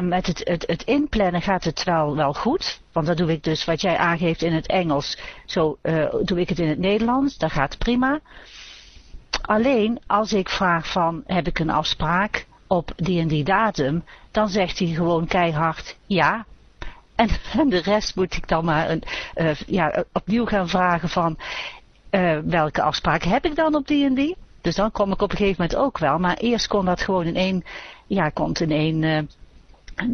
met het, het, het inplannen gaat het wel, wel goed. Want dat doe ik dus wat jij aangeeft in het Engels. Zo doe ik het in het Nederlands. Dat gaat prima. Alleen als ik vraag van heb ik een afspraak op die en die datum. Dan zegt hij gewoon keihard ja. En, en de rest moet ik dan maar een, uh, ja, opnieuw gaan vragen van uh, welke afspraak heb ik dan op die en die. Dus dan kom ik op een gegeven moment ook wel. Maar eerst kon dat gewoon in één, ja, kon in één, uh,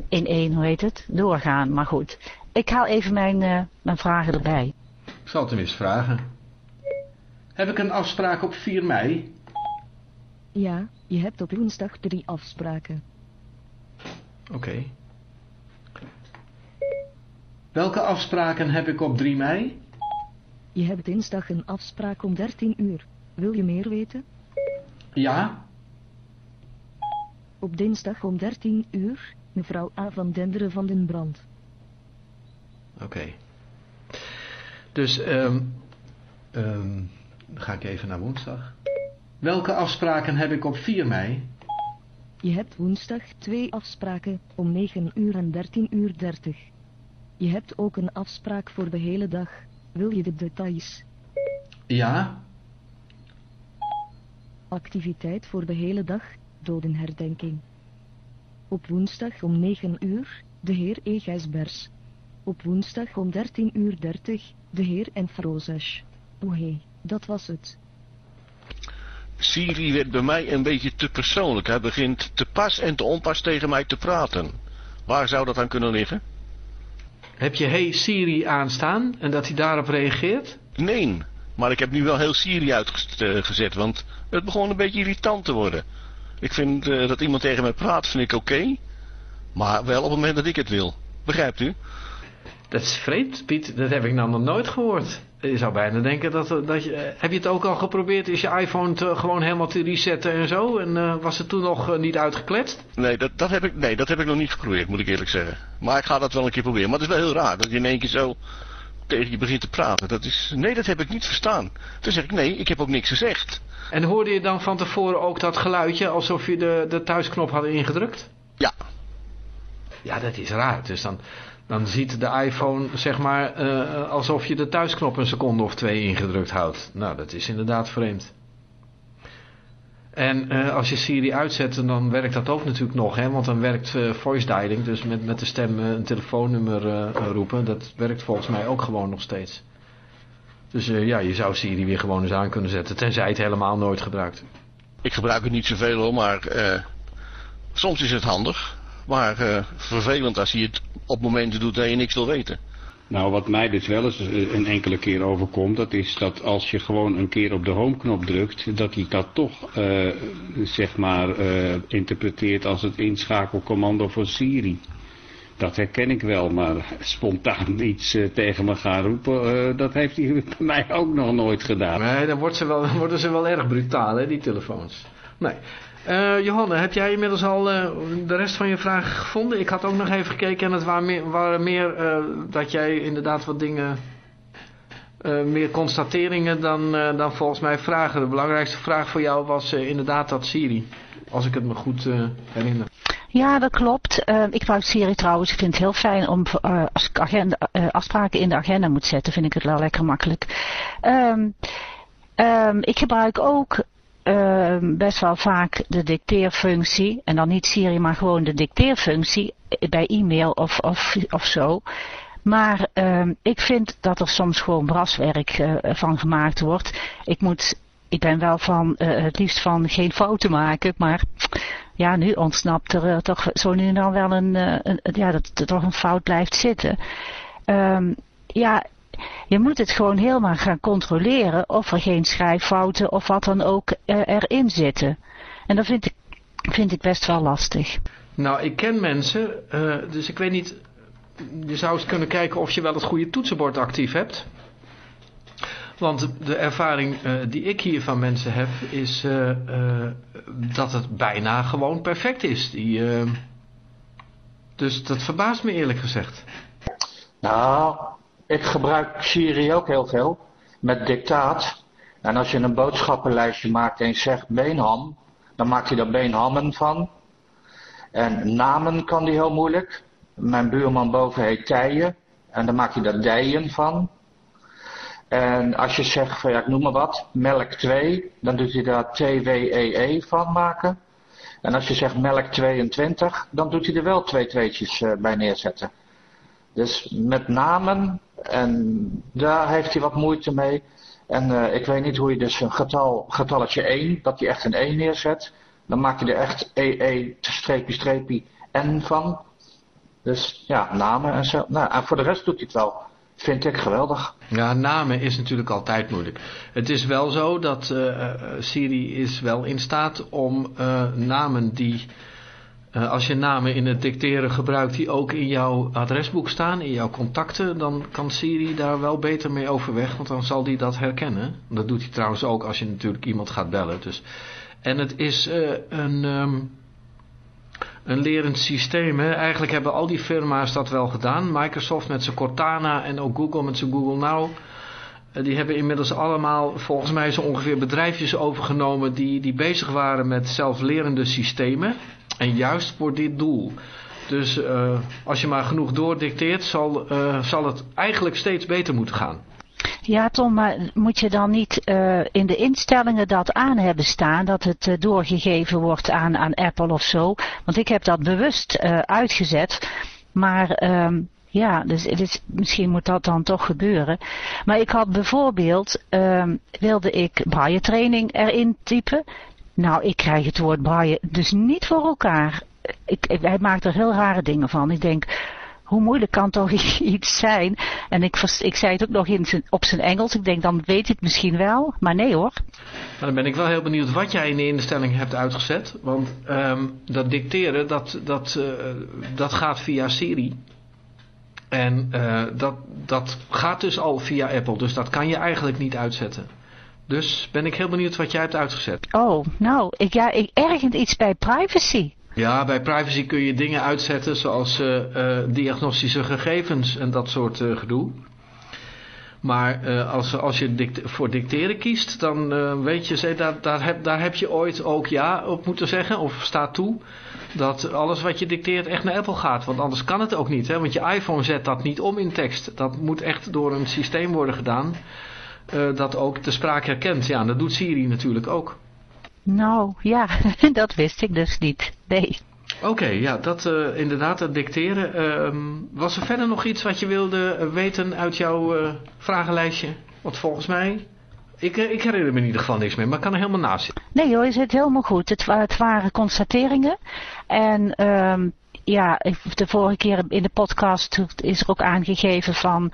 in één, hoe heet het, doorgaan. Maar goed, ik haal even mijn, uh, mijn vragen erbij. Ik zal het hem eens vragen. Heb ik een afspraak op 4 mei? Ja, je hebt op woensdag drie afspraken. Oké. Okay. Welke afspraken heb ik op 3 mei? Je hebt dinsdag een afspraak om 13 uur. Wil je meer weten? Ja. Op dinsdag om 13 uur, mevrouw A. van Denderen van den Brand. Oké. Okay. Dus, um, um, dan ga ik even naar woensdag. Welke afspraken heb ik op 4 mei? Je hebt woensdag twee afspraken om 9 uur en 13 uur 30. Je hebt ook een afspraak voor de hele dag. Wil je de details? Ja. Activiteit voor de hele dag, dodenherdenking. Op woensdag om 9 uur, de heer E. Gijsbers. Op woensdag om 13 uur 30, de heer N. Frozes. O hé, dat was het. Siri werd bij mij een beetje te persoonlijk. Hij begint te pas en te onpas tegen mij te praten. Waar zou dat aan kunnen liggen? Heb je Hey Siri aanstaan en dat hij daarop reageert? Nee, maar ik heb nu wel heel Siri uitgezet, want het begon een beetje irritant te worden. Ik vind uh, dat iemand tegen mij praat, vind ik oké. Okay, maar wel op het moment dat ik het wil. Begrijpt u? Dat is vreemd, Piet. Dat heb ik nou nog nooit gehoord. Je zou bijna denken dat, dat je... Heb je het ook al geprobeerd? Is je iPhone te, gewoon helemaal te resetten en zo? En uh, was het toen nog uh, niet uitgekletst? Nee dat, dat heb ik, nee, dat heb ik nog niet geprobeerd, moet ik eerlijk zeggen. Maar ik ga dat wel een keer proberen. Maar het is wel heel raar dat je in één keer zo tegen je begint te praten. Dat is, nee, dat heb ik niet verstaan. Toen zeg ik, nee, ik heb ook niks gezegd. En hoorde je dan van tevoren ook dat geluidje alsof je de, de thuisknop had ingedrukt? Ja. Ja, dat is raar. Dus dan, dan ziet de iPhone zeg maar uh, alsof je de thuisknop een seconde of twee ingedrukt houdt. Nou, dat is inderdaad vreemd. En uh, als je Siri uitzet, dan werkt dat ook natuurlijk nog, hè? want dan werkt uh, voice dialing, dus met, met de stem een telefoonnummer roepen, dat werkt volgens mij ook gewoon nog steeds. Dus ja, je zou Siri weer gewoon eens aan kunnen zetten, tenzij het helemaal nooit gebruikt. Ik gebruik het niet zoveel hoor, maar soms is het handig. Maar uh, vervelend als hij het op momenten doet dat je niks wil weten. Nou, wat mij dus wel eens een enkele keer overkomt, dat is dat als je gewoon een keer op de home-knop drukt, dat hij dat toch, uh, zeg maar, uh, interpreteert als het inschakelcommando voor Siri. Dat herken ik wel, maar spontaan iets uh, tegen me gaan roepen, dat heeft hij bij mij ook nog nooit gedaan. Nee, dan wordt ze wel, worden ze wel erg brutaal, hè, die telefoons. Nee. Uh, Johanne, heb jij inmiddels al uh, de rest van je vragen gevonden? Ik had ook nog even gekeken en het waren meer, waren meer uh, dat jij inderdaad wat dingen, meer constateringen dan, dan volgens mij vragen. De belangrijkste vraag voor jou was inderdaad dat Siri, als ik het me goed herinner. Ja, dat klopt. Ik gebruik Siri trouwens. Ik vind het heel fijn om als ik agenda, afspraken in de agenda moet zetten, vind ik het wel lekker makkelijk. Um, um, ik gebruik ook uh, best wel vaak de dicteerfunctie. En dan niet Siri, maar gewoon de dicteerfunctie bij e-mail of, of, of zo. Maar uh, ik vind dat er soms gewoon braswerk uh, van gemaakt wordt. Ik moet ik ben wel van uh, het liefst van geen fouten maken, maar ja, nu ontsnapt er toch zo nu en dan wel een, ja, dat er toch een fout blijft zitten. Um, ja, je moet het gewoon helemaal gaan controleren of er geen schrijffouten of wat dan ook erin zitten. En dat vind ik, vind ik best wel lastig. Nou, ik ken mensen, dus ik weet niet, je zou eens kunnen kijken of je wel het goede toetsenbord actief hebt. Want de ervaring uh, die ik hier van mensen heb is uh, uh, dat het bijna gewoon perfect is. Die, dus dat verbaast me eerlijk gezegd. Nou, ik gebruik Siri ook heel veel met dictaat. En als je een boodschappenlijstje maakt en je zegt beenham, dan maakt hij daar beenhammen van. En namen kan hij heel moeilijk. Mijn buurman boven heet Tijen en dan maakt hij daar dijen van. En als je zegt van ja, ik noem maar wat, melk 2, dan doet hij daar TWEE e van maken. En als je zegt melk 22, dan doet hij er wel twee tweetjes uh, bij neerzetten. Dus met namen, en daar heeft hij wat moeite mee. En uh, ik weet niet hoe je dus een getal, getalletje 1, dat hij echt een 1 neerzet. Dan maak je er echt EE streepje streepje N van. Dus ja, namen en zo. Nou, en voor de rest doet hij het wel. Vind ik geweldig. Ja, namen is natuurlijk altijd moeilijk. Het is wel zo dat uh, Siri is wel in staat om namen die... Uh, als je namen in het dicteren gebruikt die ook in jouw adresboek staan, in jouw contacten, dan kan Siri daar wel beter mee overweg, want dan zal die dat herkennen. Dat doet hij trouwens ook als je natuurlijk iemand gaat bellen. Dus. En het is een... Um, een lerend systeem. Hè? Eigenlijk hebben al die firma's dat wel gedaan. Microsoft met zijn Cortana en ook Google met zijn Google Now. Eh, die hebben inmiddels allemaal volgens mij zo ongeveer bedrijfjes overgenomen die, die bezig waren met zelflerende systemen. En juist voor dit doel. Dus uh, als je maar genoeg doordicteert zal, uh, zal het eigenlijk steeds beter moeten gaan. Ja Tom, maar moet je dan niet uh, in de instellingen dat aan hebben staan, dat het doorgegeven wordt aan, aan Apple of zo? Want ik heb dat bewust uitgezet, maar um, ja, dus, misschien moet dat dan toch gebeuren. Maar ik had bijvoorbeeld, um, wilde ik braille training erin typen. Nou, ik krijg het woord braille dus niet voor elkaar. Ik, ik, hij maakt er heel rare dingen van. Ik denk, hoe moeilijk kan toch iets zijn? En ik, ik zei het ook nog in op zijn Engels. Ik denk, dan weet hij het misschien wel. Maar nee hoor. Dan ben ik wel heel benieuwd wat jij in de instelling hebt uitgezet. Want um, dat dicteren, dat, dat, uh, dat gaat via Siri. En uh, dat, dat gaat dus al via Apple. Dus dat kan je eigenlijk niet uitzetten. Dus ben ik heel benieuwd wat jij hebt uitgezet. Oh, nou, ik, ja, ik ergend iets bij privacy. Ja, bij privacy kun je dingen uitzetten zoals uh, uh, diagnostische gegevens en dat soort uh, gedoe. Maar als, als je dict voor dicteren kiest, dan weet je, daar, daar, heb, daar heb je ooit ook ja op moeten zeggen, of staat toe, dat alles wat je dicteert echt naar Apple gaat. Want anders kan het ook niet, hè? want je iPhone zet dat niet om in tekst. Dat moet echt door een systeem worden gedaan dat ook de spraak herkent. Ja, en dat doet Siri natuurlijk ook. Nou, ja, dat wist ik dus niet. Nee. Oké, okay, ja, dat uh, inderdaad, dat dicteren. Uh, was er verder nog iets wat je wilde weten uit jouw uh, vragenlijstje? Want volgens mij, ik, ik herinner me in ieder geval niks meer, maar ik kan er helemaal naast zitten. Nee hoor, je zit helemaal goed. Het, het waren constateringen. En um, ja, de vorige keer in de podcast is er ook aangegeven van...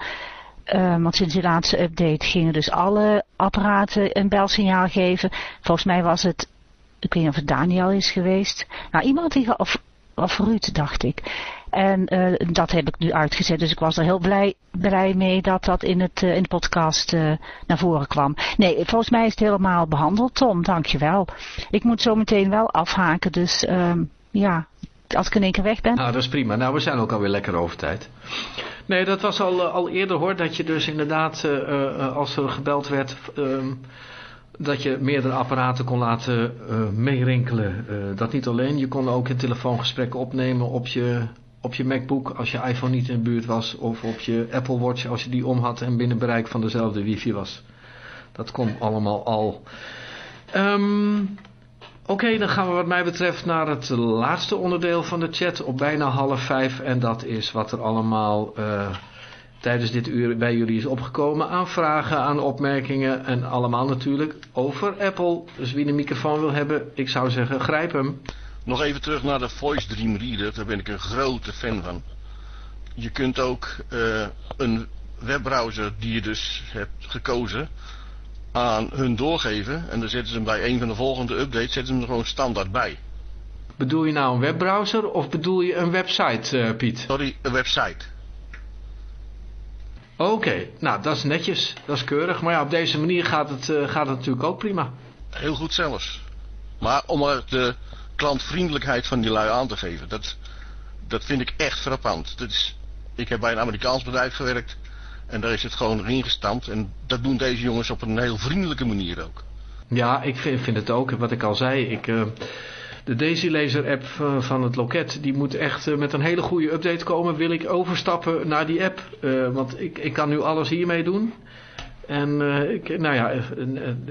Uh, want sinds de laatste update gingen dus alle apparaten een belsignaal geven. Volgens mij was het, ik weet niet of het Daniel is geweest. Nou, iemand die, of, of Ruud dacht ik. En uh, dat heb ik nu uitgezet. Dus ik was er heel blij, blij mee dat dat in, het, uh, in de podcast uh, naar voren kwam. Nee, volgens mij is het helemaal behandeld, Tom. Dankjewel. Ik moet zo meteen wel afhaken. Dus um, ja, als ik in één keer weg ben. Nou, dat is prima. Nou, we zijn ook alweer lekker over tijd. Nee, dat was al, al eerder hoor, dat je dus inderdaad, uh, uh, als er gebeld werd, uh, dat je meerdere apparaten kon laten meerinkelen. dat niet alleen, je kon ook in telefoongesprekken opnemen op je, op je MacBook als je iPhone niet in de buurt was. Of op je Apple Watch als je die om had en binnen bereik van dezelfde wifi was. Dat kon allemaal al. Um, Oké, dan gaan we wat mij betreft naar het laatste onderdeel van de chat op bijna half vijf. En dat is wat er allemaal uh, tijdens dit uur bij jullie is opgekomen. Aan vragen, aan opmerkingen en allemaal natuurlijk over Apple. Dus wie een microfoon wil hebben, ik zou zeggen grijp hem. Nog even terug naar de Voice Dream Reader, daar ben ik een grote fan van. Je kunt ook uh, een webbrowser die je dus hebt gekozen aan hun doorgeven. En dan zetten ze hem bij een van de volgende updates zetten ze hem er gewoon standaard bij. Bedoel je nou een webbrowser of bedoel je een website, uh, Piet? Sorry, een website. Oké, nou dat is netjes, dat is keurig. Maar ja, op deze manier gaat het, uh, gaat het natuurlijk ook prima. Heel goed zelfs. Maar om er de klantvriendelijkheid van die lui aan te geven, dat, dat vind ik echt frappant. Dat is, ik heb bij een Amerikaans bedrijf gewerkt en daar is het gewoon erin gestampt. En dat doen deze jongens op een heel vriendelijke manier ook. Ja, ik vind, het ook. Wat ik al zei, ik... Uh, de Daisy Laser app van het loket, die moet echt eh, met een hele goede update komen. Wil ik overstappen naar die app. Want ik, ik kan nu alles hiermee doen. En ik, nou ja,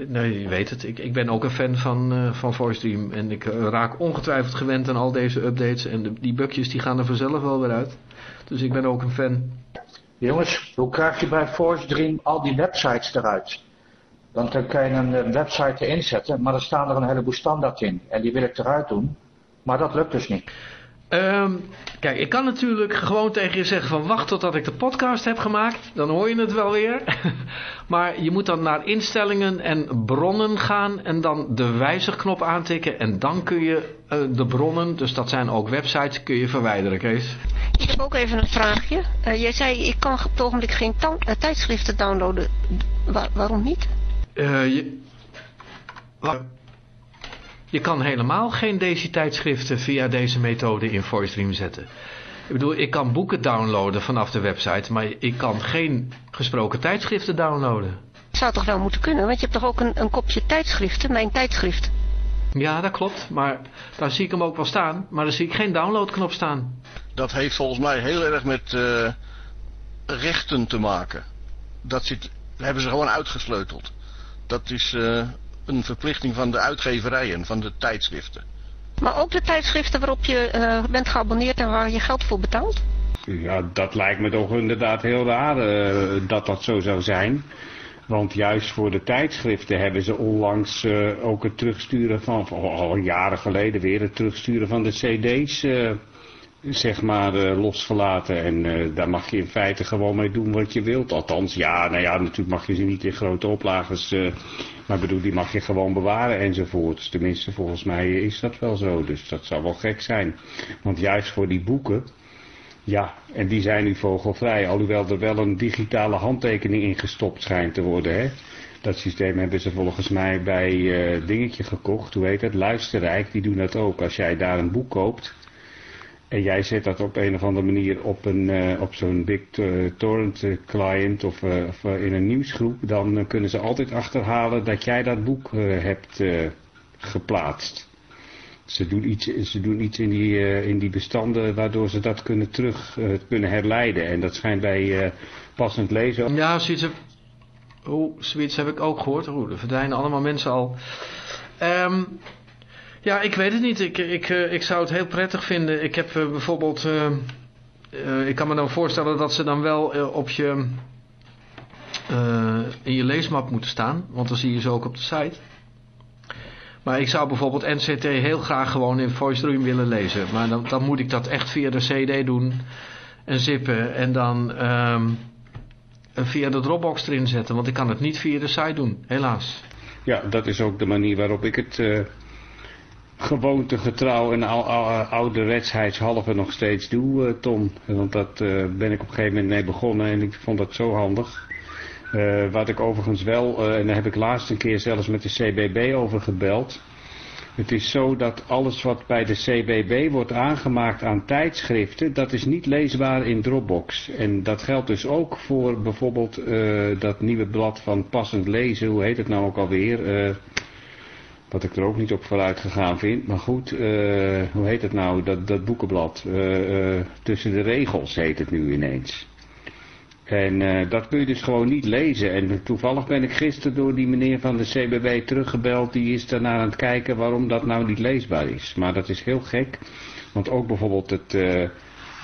nee, je weet het. Ik, ik ben ook een fan van, van VoiceStream. En ik raak ongetwijfeld gewend aan al deze updates. En die bugjes die gaan er vanzelf wel weer uit. Dus ik ben ook een fan. Jongens, hoe krijg je bij VoiceDream al die websites eruit? Want dan kan je een website inzetten, maar er staan er een heleboel standaard in. En die wil ik eruit doen. Maar dat lukt dus niet. Um, kijk, ik kan natuurlijk gewoon tegen je zeggen van wacht totdat ik de podcast heb gemaakt. Dan hoor je het wel weer. maar je moet dan naar instellingen en bronnen gaan en dan de wijzigknop aantikken. En dan kun je uh, de bronnen, dus dat zijn ook websites, kun je verwijderen, Kees. Ik heb ook even een vraagje. Uh, jij zei ik kan op het ogenblik geen uh, tijdschriften downloaden. Wa waarom niet? je... Je kan helemaal geen deze tijdschriften via deze methode in VoiceStream zetten. Ik bedoel, ik kan boeken downloaden vanaf de website, maar ik kan geen gesproken tijdschriften downloaden. Zou toch wel moeten kunnen, want je hebt toch ook een, een kopje tijdschriften, mijn tijdschrift. Ja, dat klopt, maar daar zie ik hem ook wel staan, maar daar zie ik geen downloadknop staan. Dat heeft volgens mij heel erg met uh, rechten te maken. Dat zit, hebben ze gewoon uitgesleuteld. Dat is... Uh, een verplichting van de uitgeverijen, van de tijdschriften. Maar ook de tijdschriften waarop je uh, bent geabonneerd en waar je geld voor betaalt? Ja, dat lijkt me toch inderdaad heel raar uh, dat dat zo zou zijn. Want juist voor de tijdschriften hebben ze onlangs uh, ook het terugsturen van, al jaren geleden weer, het terugsturen van de cd's zeg maar uh, losgelaten. En daar mag je in feite gewoon mee doen wat je wilt. Althans, ja, nou ja, natuurlijk mag je ze niet in grote oplages, maar bedoel, die mag je gewoon bewaren enzovoort. Tenminste, volgens mij is dat wel zo. Dus dat zou wel gek zijn. Want juist voor die boeken, ja, en die zijn nu vogelvrij. Alhoewel er wel een digitale handtekening in gestopt schijnt te worden, hè. Dat systeem hebben ze volgens mij bij dingetje gekocht. Hoe heet het? Luisterrijk, die doen dat ook. Als jij daar een boek koopt en jij zet dat op een of andere manier op, een, uh, op zo'n big torrent client of, of in een nieuwsgroep, dan kunnen ze altijd achterhalen dat jij dat boek hebt geplaatst. Ze doen iets, ze doen iets in, die, in die bestanden waardoor ze dat kunnen terug kunnen herleiden. En dat schijnt bij passend lezen. Ja, zoiets heb, oh, zoiets heb ik ook gehoord. Oh, er verdwijnen allemaal mensen al. Um, ja, ik weet het niet. Ik, ik, eh, ik zou het heel prettig vinden. Ik heb bijvoorbeeld... Ik kan me dan voorstellen dat ze dan wel op je... in je leesmap moeten staan. Want dan zie je ze ook op de site. Maar ik zou bijvoorbeeld NCT heel graag gewoon in VoiceDream willen lezen. Maar dan, dan moet ik dat echt via de CD doen. En zippen. En dan um, via de Dropbox erin zetten. Want ik kan het niet via de site doen. Helaas. Ja, dat is ook de manier waarop ik het gewoontegetrouw en al, ouderwetsheidshalve nog steeds doe, uh, Tom. Want dat uh, ben ik op een gegeven moment mee begonnen en ik vond dat zo handig. Uh, wat ik overigens wel, en daar heb ik laatst een keer zelfs met de CBB over gebeld. Het is zo dat alles wat bij de CBB wordt aangemaakt aan tijdschriften, dat is niet leesbaar in Dropbox. En dat geldt dus ook voor bijvoorbeeld dat nieuwe blad van Passend Lezen, hoe heet het nou ook alweer... Wat ik er ook niet op vooruit gegaan vind. Maar goed, hoe heet het nou, dat, dat boekenblad. Tussen de regels heet het nu ineens. En dat kun je dus gewoon niet lezen. En toevallig ben ik gisteren door die meneer van de CBB teruggebeld. Die is daarna aan het kijken waarom dat nou niet leesbaar is. Maar dat is heel gek. Want ook bijvoorbeeld het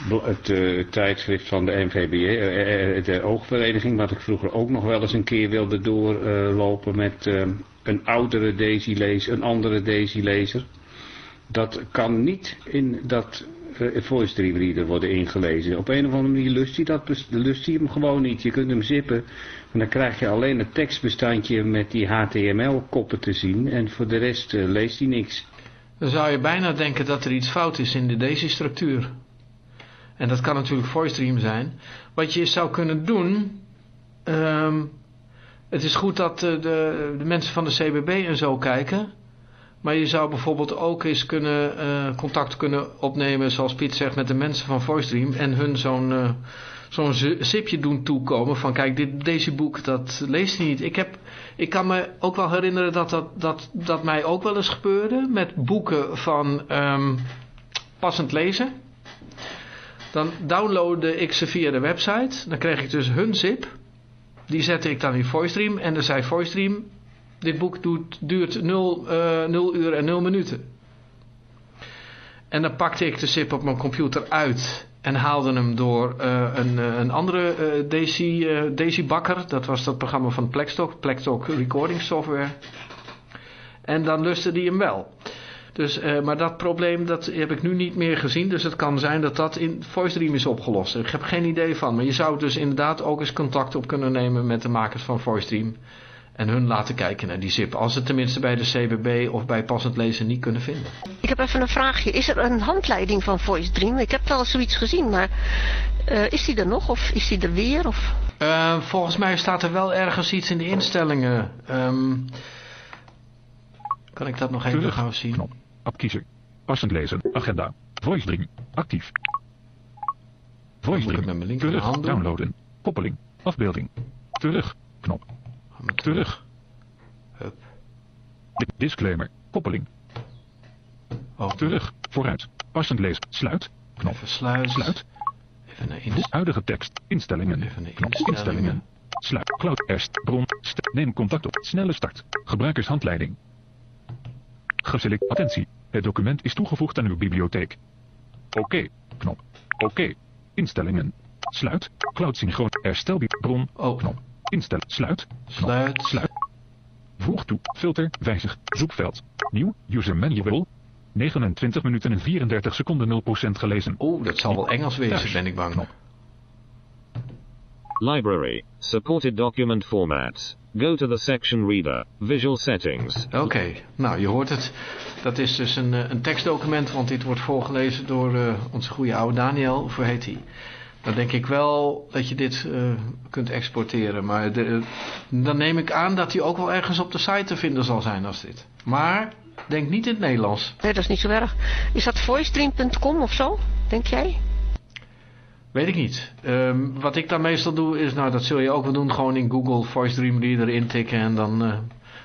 het eh, tijdschrift van de NVB, eh, eh, de oogvereniging, wat ik vroeger ook nog wel eens een keer wilde doorlopen met eh, een oudere Daisy-lezer, een andere Daisy-lezer. Dat kan niet in dat eh, voice dream reader worden ingelezen. Op een of andere manier lust hij, dat, lust hij hem gewoon niet. Je kunt hem zippen en dan krijg je alleen het tekstbestandje met die HTML-koppen te zien en voor de rest eh, leest hij niks. Dan zou je bijna denken dat er iets fout is in de Daisy-structuur. En dat kan natuurlijk VoiceStream zijn. Wat je zou kunnen doen... ehm, het is goed dat eh, de, de mensen van de CBB en zo kijken... Maar je zou bijvoorbeeld ook eens kunnen, eh, contact kunnen opnemen, zoals Piet zegt, met de mensen van VoiceStream. En hun zo'n eh, zo'n zi- zipje doen toekomen van kijk, dit, deze boek, dat leest hij niet. Ik, heb, ik kan me ook wel herinneren dat dat, dat dat mij ook wel eens gebeurde met boeken van ehm, passend lezen. Dan downloadde ik ze via de website. Dan kreeg ik dus hun zip. Die zette ik dan in VoiceStream. En dan zei VoiceStream, dit boek duurt 0, eh 0 uur en 0 minuten. En dan pakte ik de zip op mijn computer uit en haalde hem door eh, een, eh, een andere eh Daisy, eh, Daisy Bakker. Dat was dat programma van Plextalk, Plextalk Recording Software. En dan lustte die hem wel. Dus, eh, maar dat probleem dat heb ik nu niet meer gezien. Dus het kan zijn dat dat in VoiceDream is opgelost. Ik heb geen idee van. Maar je zou dus inderdaad ook eens contact op kunnen nemen met de makers van VoiceDream. En hun laten kijken naar die zip. Als ze het tenminste bij de CBB of bij passend lezen niet kunnen vinden. Ik heb even een vraagje. Is er een handleiding van Voice Dream? Ik heb wel zoiets gezien, maar eh, is die er nog of is die er weer? Of... Eh, volgens mij staat er wel ergens iets in de instellingen. Ehm, kan ik dat nog even Terug. gauw zien? Knop. Passend lezen. Agenda. Voice Dream. Actief. Voice Dream. met mijn linker Terug. Downloaden. Koppeling. Afbeelding. Terug. Knop. Terug. Hup. Disclaimer. Koppeling. Oh. Terug. Vooruit. Passend lezen. Sluit. Knop. Even sluit. Sluit. Even naar inst huidige tekst. Instellingen. Even naar Knop. instellingen. Instellingen. Sluit. Cloud. Erst. Bron. Neem contact op. Snelle start. Gebruikershandleiding. Geselect. Attentie. Het document is toegevoegd aan uw bibliotheek. Oké. Knop. Oké. Instellingen. Sluit. Cloud synchroon. Herstel. Bron. Oh. Knop. Instel. Sluit. Knop. Sluit. Sluit. Voeg toe. Filter. Wijzig. Zoekveld. Nieuw. User manual. 29 minuten en 34 seconden 0% gelezen. Oeh, dat zal wel Engels wezen, Thuis. ben ik bang. Knop. Library. Supported document formats. Go to the section reader. Visual settings. Oké, nou je hoort het. Dat is dus een, eh, een tekstdocument, want dit wordt voorgelezen door eh, onze goede oude Daniel, of hoe heet hij? Dan denk ik wel dat je dit eh, kunt exporteren, maar de, eh, dan neem ik aan dat hij ook wel ergens op de site te vinden zal zijn als dit. Maar denk niet in het Nederlands. Nee, dat is niet zo erg. Is dat voicedream.com of zo? Denk jij? Weet ik niet. Ehm, wat ik dan meestal doe is, nou dat zul je ook wel doen, gewoon in Google Voice Dream Reader intikken en dan, eh,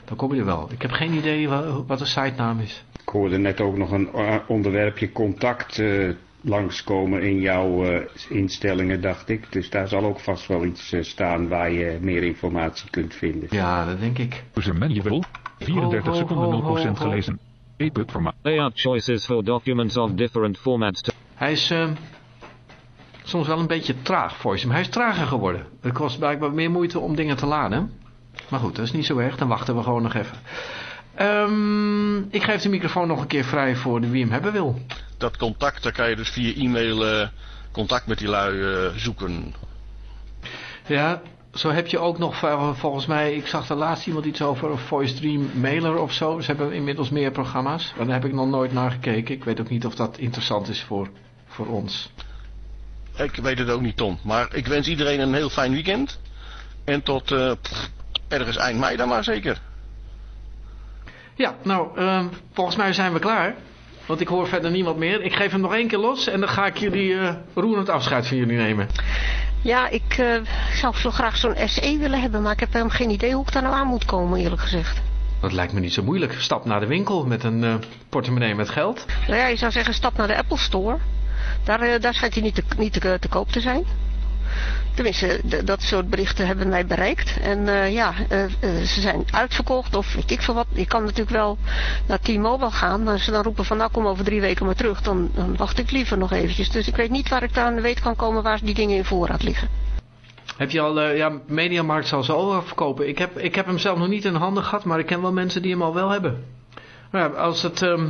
dan kom je er wel. Ik heb geen idee wa- wat de sitenaam is. Ik hoorde net ook nog een onderwerpje contact eh, langskomen in jouw eh, instellingen, dacht ik. Dus daar zal ook vast wel iets eh, staan waar je meer informatie kunt vinden. Ja, dat denk ik. User manual. 34 Ho, ho, seconden ho, 0% ho, ho. gelezen. EPUB. Layout choices for documents of different formats to Hij is eh, soms wel een beetje traag, Voice. Maar hij is trager geworden. Het kost blijkbaar meer moeite om dingen te laden. Maar goed, dat is niet zo erg. Dan wachten we gewoon nog even. Ehm, ik geef de microfoon nog een keer vrij voor de wie hem hebben wil. Dat contact, daar kan je dus via e-mail eh, contact met die lui eh, zoeken. Ja, zo heb je ook nog vol- volgens mij, ik zag er laatst iemand iets over een Voice Dream mailer of zo. Ze hebben inmiddels meer programma's. Maar daar heb ik nog nooit naar gekeken. Ik weet ook niet of dat interessant is voor, voor ons. Ik weet het ook niet, Tom. Maar ik wens iedereen een heel fijn weekend. En tot eh, pff, ergens eind mei dan maar zeker. Ja, nou, ehm, volgens mij zijn we klaar. Want ik hoor verder niemand meer. Ik geef hem nog één keer los en dan ga ik jullie eh roerend afscheid van jullie nemen. Ja, ik eh, zou zo graag zo'n SE willen hebben, maar ik heb helemaal geen idee hoe ik daar nou aan moet komen, eerlijk gezegd. Dat lijkt me niet zo moeilijk. Stap naar de winkel met een eh, portemonnee met geld. Nou ja, je zou zeggen, stap naar de Apple Store. Daar, daar schijnt hij niet, te, niet te, te koop te zijn. Tenminste, dat soort berichten hebben mij bereikt. En eh, ja, eh, eh, ze zijn uitverkocht of weet ik veel wat. Je kan natuurlijk wel naar T-Mobile gaan. Maar als ze dan roepen van nou kom over drie weken maar terug, dan, dan wacht ik liever nog eventjes. Dus ik weet niet waar ik daar aan weet kan komen waar die dingen in voorraad liggen. Heb je al, eh, ja, Mediamarkt zal ze al verkopen. Ik heb, ik heb hem zelf nog niet in handen gehad, maar ik ken wel mensen die hem al wel hebben. Maar ja, als het, ehm,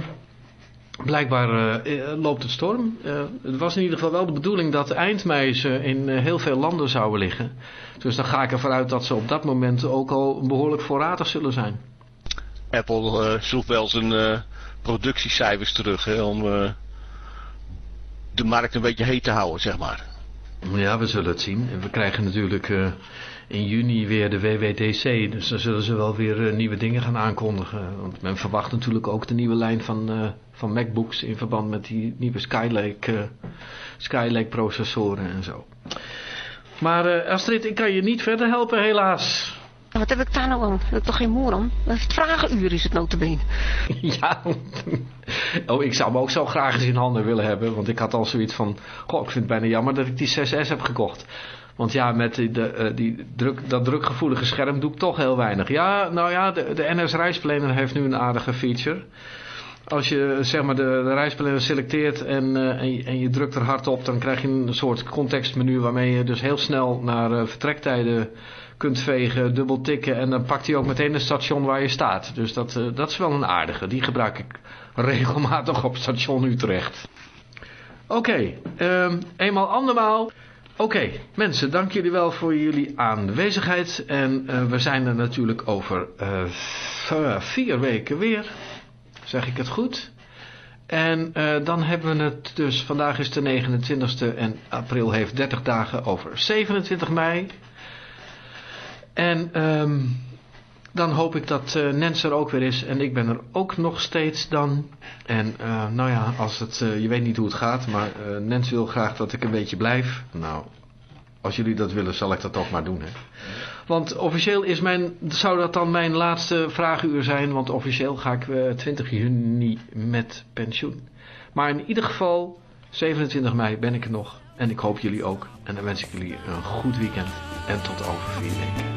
blijkbaar eh, eh, loopt het storm. Eh, het was in ieder geval wel de bedoeling dat eind mei in heel veel landen zouden liggen. Dus dan ga ik ervan uit dat ze op dat moment ook al behoorlijk voorradig zullen zijn. Apple schroeft wel zijn productiecijfers terug hè, om de markt een beetje heet te houden, zeg maar. Ja, we zullen het zien. En we krijgen natuurlijk eh, in juni weer de WWDC. Dus dan zullen ze wel weer eh, nieuwe dingen gaan aankondigen. Want men verwacht natuurlijk ook de nieuwe lijn van, eh, van MacBooks in verband met die nieuwe Skylake, Skylake processoren en zo. Maar Astrid, ik kan je niet verder helpen helaas. Wat heb ik daar nou aan? Heb toch geen moer aan? Het vragenuur is het notabene. ja. Oh, ik zou hem ook zo graag eens in handen willen hebben. Want ik had al zoiets van... Goh, ik vind het bijna jammer dat ik die 6S heb gekocht. Want ja, met die, eh, die druk, dat drukgevoelige scherm doe ik toch heel weinig. Ja, nou ja, de, de NS Reisplanner heeft nu een aardige feature. Als je zeg maar de, de reisplanner selecteert en, eh, en, je, en je drukt er hard op... dan krijg je een soort contextmenu waarmee je dus heel snel naar eh, vertrektijden kunt vegen, dubbel tikken... en dan pakt hij ook meteen het station waar je staat. Dus dat, eh, dat is wel een aardige. Die gebruik ik regelmatig op station Utrecht. Oké, ehm, eenmaal andermaal. Oké, mensen, dank jullie wel voor jullie aanwezigheid. En eh, we zijn er natuurlijk over eh, vier weken weer. Zeg ik het goed? En dan hebben we het dus, vandaag is de 29e en april heeft 30 dagen over 27 mei. En ehm, dan hoop ik dat eh, Nens er ook weer is en ik ben er ook nog steeds dan. En eh, nou ja, als het, eh, je weet niet hoe het gaat, maar Nens wil graag dat ik een beetje blijf. Nou, als jullie dat willen, zal ik dat ook maar doen. Hè. Want officieel is mijn, zou dat dan mijn laatste vragenuur zijn, want officieel ga ik eh, 20 juni met pensioen. Maar in ieder geval, 27 mei ben ik er nog en ik hoop jullie ook. En dan wens ik jullie een goed weekend en tot over vier weken.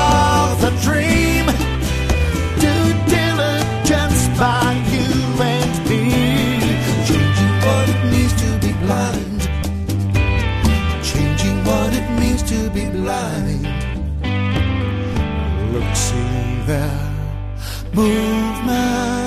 their movement.